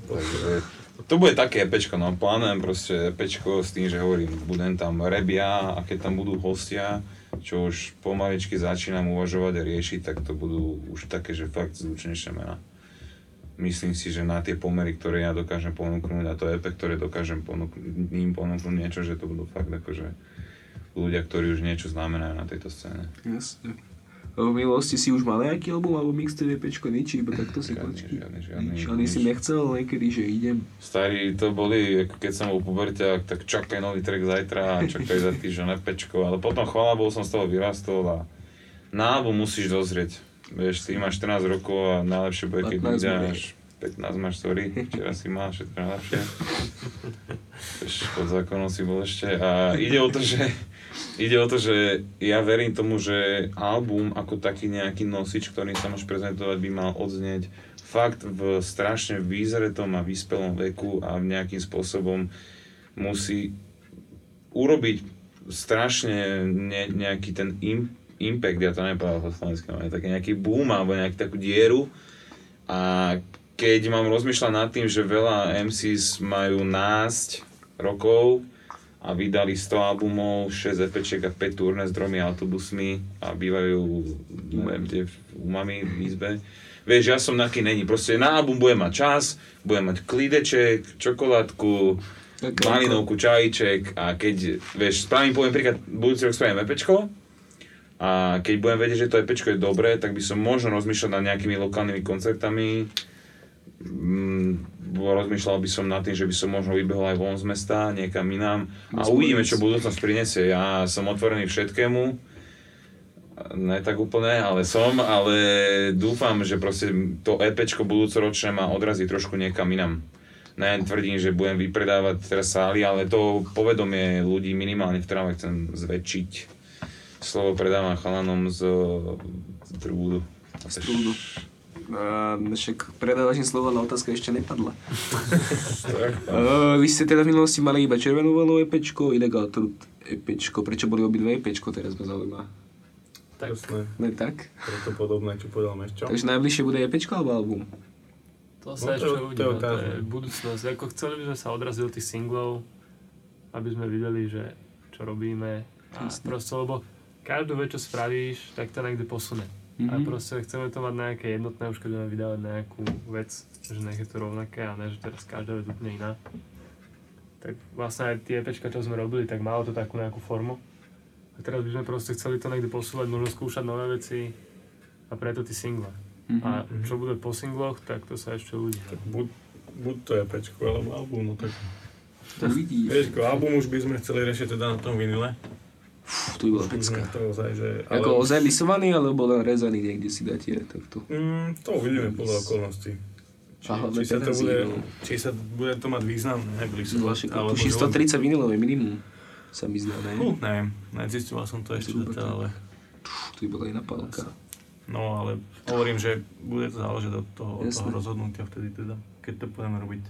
Takže to bude také EPčko, no plánujem proste EPčko s tým, že hovorím, budem tam ja a keď tam budú hostia, čo už pomaličky začínam uvažovať a riešiť, tak to budú už také, že fakt zvučnejšie mená. Myslím si, že na tie pomery, ktoré ja dokážem ponúknuť a to EP, ktoré dokážem ponúknuť, im ponúknuť niečo, že to budú fakt akože ľudia, ktorí už niečo znamenajú na tejto scéne. Jasne. V minulosti si už mal nejaký album alebo mixtape EPčko, nič, iba takto si Žiadny, počkej. žiadny, žiadny, Nič, ani si nechcel niekedy, že idem. Starí to boli, ako keď som bol puberťák, tak čakaj nový track zajtra a čakaj za týždeň nepečko, ale potom chvála Bohu som z toho vyrastol a na album musíš dozrieť. Vieš, ty máš 14 rokov a najlepšie bude, keď 15 vydáš 15 máš, sorry, včera si mal všetko najlepšie. Pod zákonom si bol ešte a ide o to, že Ide o to, že ja verím tomu, že album ako taký nejaký nosič, ktorý sa môže prezentovať, by mal odznieť fakt v strašne výzretom a vyspelom veku a nejakým spôsobom musí urobiť strašne ne, nejaký ten im, impact, ja to neviem povedať po slovensky, ale taký nejaký boom alebo nejakú takú dieru. A keď mám rozmýšľať nad tým, že veľa MCs majú násť rokov a vydali 100 albumov, 6 EPček a 5 turné s tromi autobusmi a bývajú neviem, kde v umami v izbe. Vieš, ja som taký není. Proste na album budem mať čas, budem mať klideček, čokoládku, malinovku, čajíček a keď, vieš, spravím, poviem príklad, budúci rok spravím EPčko a keď budem vedieť, že to EPčko je dobré, tak by som možno rozmýšľal nad nejakými lokálnymi koncertami, rozmýšľal by som nad tým, že by som možno vybehol aj von z mesta, niekam inám a uvidíme, čo budúcnosť prinesie. Ja som otvorený všetkému, ne tak úplne, ale som, ale dúfam, že proste to EPčko budúcoročné ma odrazí trošku niekam inám. Ne, tvrdím, že budem vypredávať teraz sály, ale to povedomie ľudí minimálne v Trnave chcem zväčšiť. Slovo predávam chalanom z, z Trúdu. Z Trúdu. A však slovo, ale otázka ešte nepadla. Uh, vy ste teda v minulosti mali iba červenú vlnu EPčko, Illegal Truth EPčko. Prečo boli obidve EPčko, teraz ma zaujíma. Tak. Jasné. Ne tak? Preto podobné, čo povedal Mešťo. Takže najbližšie bude EPčko alebo album? To No, sa to- ešte to je uvidí, no, to otázne. je budúcnosť. Ako chceli by sme sa odraziť od tých singlov, aby sme videli, že čo robíme. A Jasne. proste, lebo každú vec, čo spravíš, tak to niekde posune. A Mhm. proste chceme to mať nejaké jednotné, už keď budeme vydávať nejakú vec, že nech je to rovnaké a ne, že teraz každá vec úplne iná. Tak vlastne aj tie EPčka, čo sme robili, tak malo to takú nejakú formu. A teraz by sme proste chceli to niekde posúvať, možno skúšať nové veci a preto tie single. Mhm. A čo bude po singloch, tak to sa ešte uvidí. Tak buď, buď to je pečko, alebo album, no tak... To vidíš. Vieš, album už by sme chceli riešiť teda na tom vinile. Fú, to by bola pecka. to ozaj, že... Ako ozaj lisovaný, alebo len rezaný niekde si dáte takto? Mm, to uvidíme podľa okolností. Či, či, sa to bude, no. či sa bude to mať význam, neboli No, však tuším 130 vinilové minimum sa mi zdá, ne? Fú, neviem, nezistoval som to ešte zatiaľ, ale... To by bola iná palka. No, ale hovorím, že bude to záležať od toho, od toho rozhodnutia vtedy teda, keď to budeme robiť.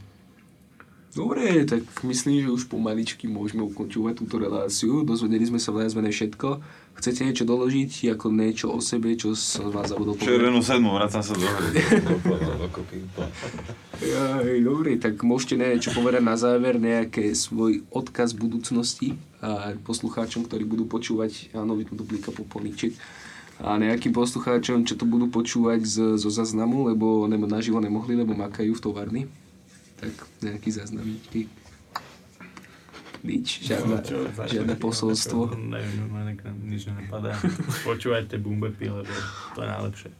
Dobre, tak myslím, že už pomaličky môžeme ukončovať túto reláciu. Dozvedeli sme sa viac menej všetko. Chcete niečo doložiť, ako niečo o sebe, čo som vás zabudol Červenú sedmu, vracam sa do hry. Dobre, tak môžete niečo povedať na záver, nejaké svoj odkaz budúcnosti a poslucháčom, ktorí budú počúvať, áno, vidno duplika popolníček, a nejakým poslucháčom, čo to budú počúvať z, zo zaznamu, lebo nem, naživo nemohli, lebo makajú v továrni. Tak nejaký záznamíčky. Nič, žiadne, No, čo, žiadne posolstvo. Neviem, normálne nič nenapadá. Počúvajte bumbepy, lebo to je najlepšie.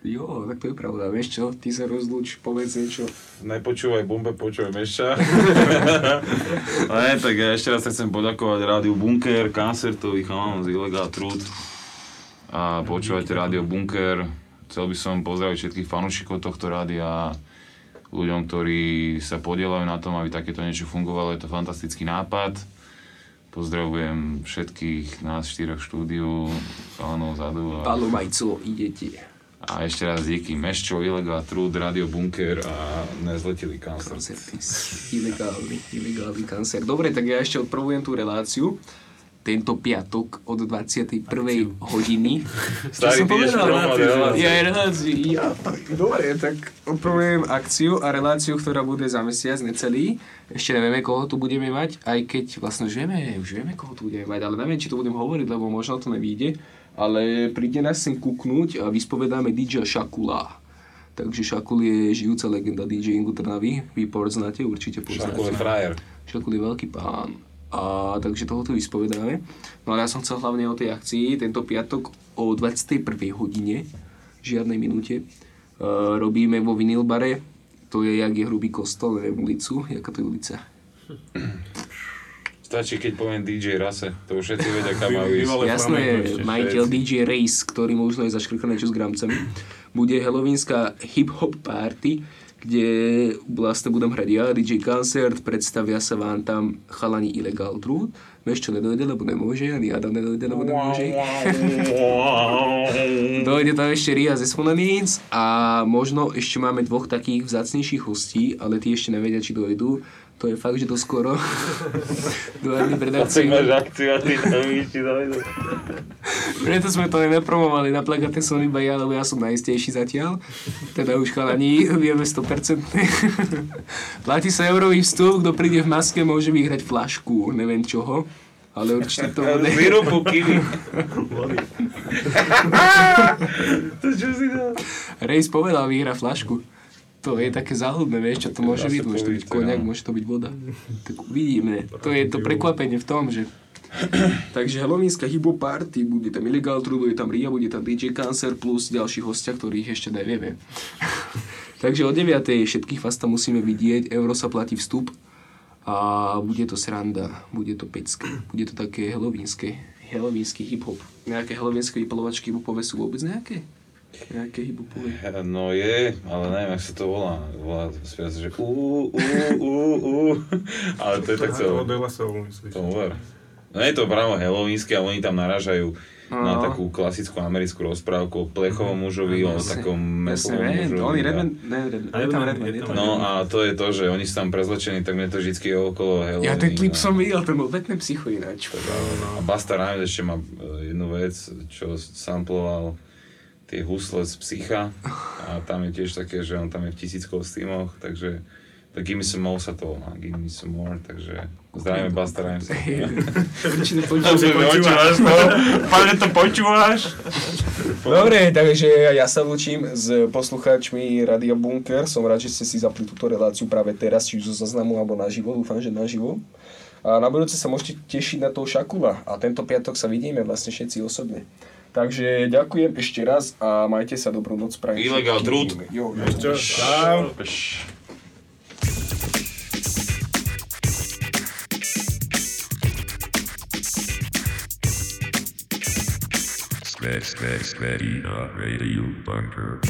Jo, tak to je pravda. Vieš čo, ty sa rozlúč, povedz niečo. Nepočúvaj Bumbe, počúvaj Mešča. ne, tak ja ešte raz sa chcem poďakovať Rádiu Bunker, koncertový chalan z Illegal Truth. A počúvajte Rádio Bunker. Chcel by som pozdraviť všetkých fanúšikov tohto rádia, ľuďom, ktorí sa podielajú na tom, aby takéto niečo fungovalo. Je to fantastický nápad. Pozdravujem všetkých nás štyroch štúdiu, chalanov vzadu. A... Pálo Majco, idete. A ešte raz díky Meščo, Illegal Truth, Radio Bunker a nezletili koncert. Ilegálny, ilegálny kancer. Dobre, tak ja ešte odprovujem tú reláciu. Tento piatok od 21. hodiny. Starý, ideš promovať reláciu. Ja, reláciu. Ja, tak, dobre, tak odprovujem akciu a reláciu, ktorá bude za mesiac, necelý. Ešte nevieme, koho tu budeme mať, aj keď vlastne už vieme, už vieme, koho tu budeme mať, ale neviem, či to budem hovoriť, lebo možno to nevíde. Ale príde nás sem kúknúť a vyspovedáme DJ Šakula. Takže Šakul je žijúca legenda DJingu Trnavy. Vy poznáte, určite poznáte. Šakul je frajer. Šakul je veľký pán. A takže tohoto vyspovedáme. No a ja som chcel hlavne o tej akcii tento piatok o 21. hodine, žiadnej minúte. Uh, robíme vo Vinyl bare. To je, jak je hrubý kostol, neviem ulicu. Jaká to je ulica? Stačí, keď poviem DJ Rase, to už všetci vedia, kam majú ísť. Jasné, majiteľ DJ Race, ktorý možno je zaškrkaný čo s gramcami. Bude helovínská hip-hop party, kde vlastne budem hrať ja, DJ Concert, predstavia sa vám tam chalani Illegal Truth. Vieš čo, nedojde, lebo nemôže, ani Adam nedojde, lebo nemôže. Dojde tam ešte Ria ze Smonaníc a možno ešte máme dvoch takých vzácnejších hostí, ale tí ešte nevedia, či dojdú. To je fakt, že to skoro. Dva dny pred Tak máš akciu a ty tam dojdu. Preto sme to aj nepromovali, na plagáte som iba ja, lebo ja som najistejší zatiaľ. Teda už chalani, vieme 100%. Platí sa eurový vstup, kto príde v maske, môže vyhrať flašku, neviem čoho. Ale určite to bude... Zirupu, kiwi. To čo si dal? Rejs povedal, vyhra flašku. To je také záhudné, vieš, čo to môže byť. Môže to byť koniak, no. môže to byť voda. Tak uvidíme. To je to prekvapenie v tom, že... Takže Halloweenská Hibo Party, bude tam Illegal True, bude tam Ria, bude tam DJ Cancer plus ďalší hostia, ktorých ešte nevieme. Takže o 9. všetkých vás tam musíme vidieť, euro sa platí vstup a bude to sranda, bude to pecké, bude to také halloweenské, halloweenský hip-hop. Nejaké halloweenské vypalovačky hip-hopové sú vôbec nejaké? Nejaké hip-hopové? No je, ale neviem, jak sa to volá. Volá, spieva sa, že ú, ú, ú, ú. Ale to je tak celé. To od Elasov, myslíš? To ver. No je to právo halloweenské, ale oni tam naražajú na No. takú klasickú americkú rozprávku o plechovom mužovi, o takom viem, mužovi. oni Redman, ne, Redman, je tam Redman, je tam No a to je to, že oni sú tam prezlečení, tak mne to vždycky je okolo Halloween. Ja ten klip a- som videl, ten bol vetné psycho ináč. A Basta Rhymes ešte má e, jednu vec, čo samploval tie husle z Psycha a tam je tiež také, že on tam je v tisíc kostýmoch, takže tak Give me some more sa to volá, Give me some more, takže zdravíme Basta Rhymes. Väčšinu počúvaš to? Pane, to počúvaš? Dobre, takže ja sa lúčim s poslucháčmi Radia Bunker. Som rád, že ste si zapli túto reláciu práve teraz, či už zo zaznamu alebo naživo. Dúfam, že naživo. A na budúce sa môžete tešiť na toho Šakula. A tento piatok sa vidíme vlastne všetci osobne. Takže ďakujem ešte raz a majte sa dobrú noc. prajem Illegal všetkým. Truth. Jo, jo. Čau. Skve, skve, skverina, radio bunker.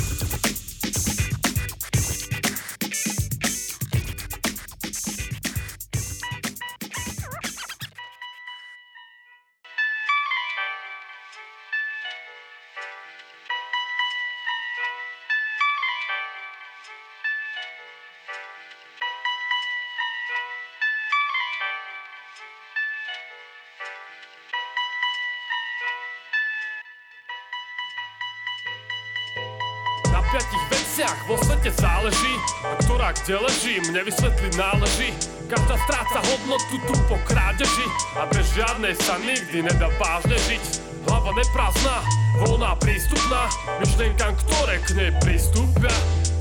Nikdy nedá vážne žiť. Hlava neprázdna, voľná, prístupná. Myšlenkám, ktoré k nej pristúpia.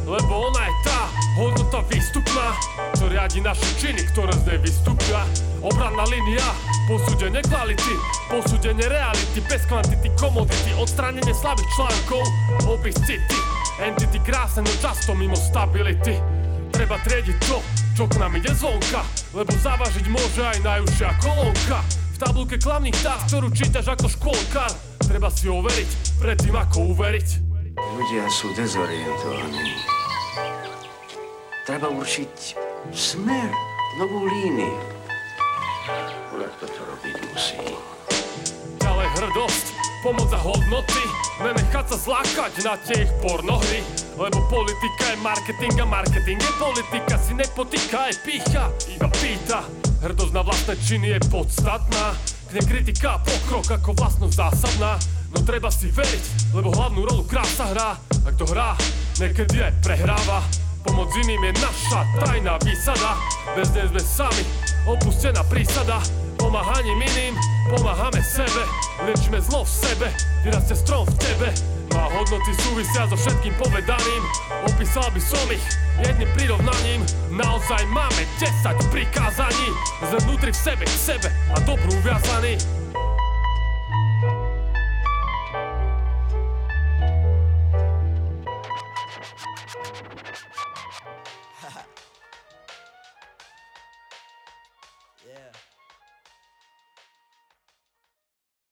Lebo ona je tá hodnota výstupná Čo riadi naše činy, ktoré z nej vystúpia. Obranná línia, posúdenie kvality Posúdenie reality, bez kvantity, komodity Odstránenie slabých článkov, opis city Entity krásne, no často mimo stability. Treba triediť to, čo k nám ide zvonka. Lebo závažiť môže aj najúžšia kolónka tabulke klamných dát, ktorú čítaš ako škôlkar Treba si overiť, predtým ako uveriť Ľudia sú dezorientovaní. Treba určiť smer, novú líniu. Len kto to robiť musí. Ďalej hrdosť, pomoc a hodnoty Nenechať sa zlákať na tie ich pornohry Lebo politika je marketing a marketing je politika Si nepotýka, je pícha, iba pýta Hrdosť na vlastné činy je podstatná. K kritika pokrok ako vlastnosť zásadná. No treba si veriť, lebo hlavnú rolu krása hrá. A kto hrá, niekedy aj prehráva. Pomoc iným je naša tajná výsada. Bez nej sme sami, opustená prísada. Pomáhaním iným, pomáhame sebe. Liečíme zlo v sebe, vyrastie strom v tebe a hodnoty súvisia so všetkým povedaným. Opísal by som ich jedným prirovnaním. Naozaj máme 10 prikázaní. Sme v sebe k sebe a dobrú viazaní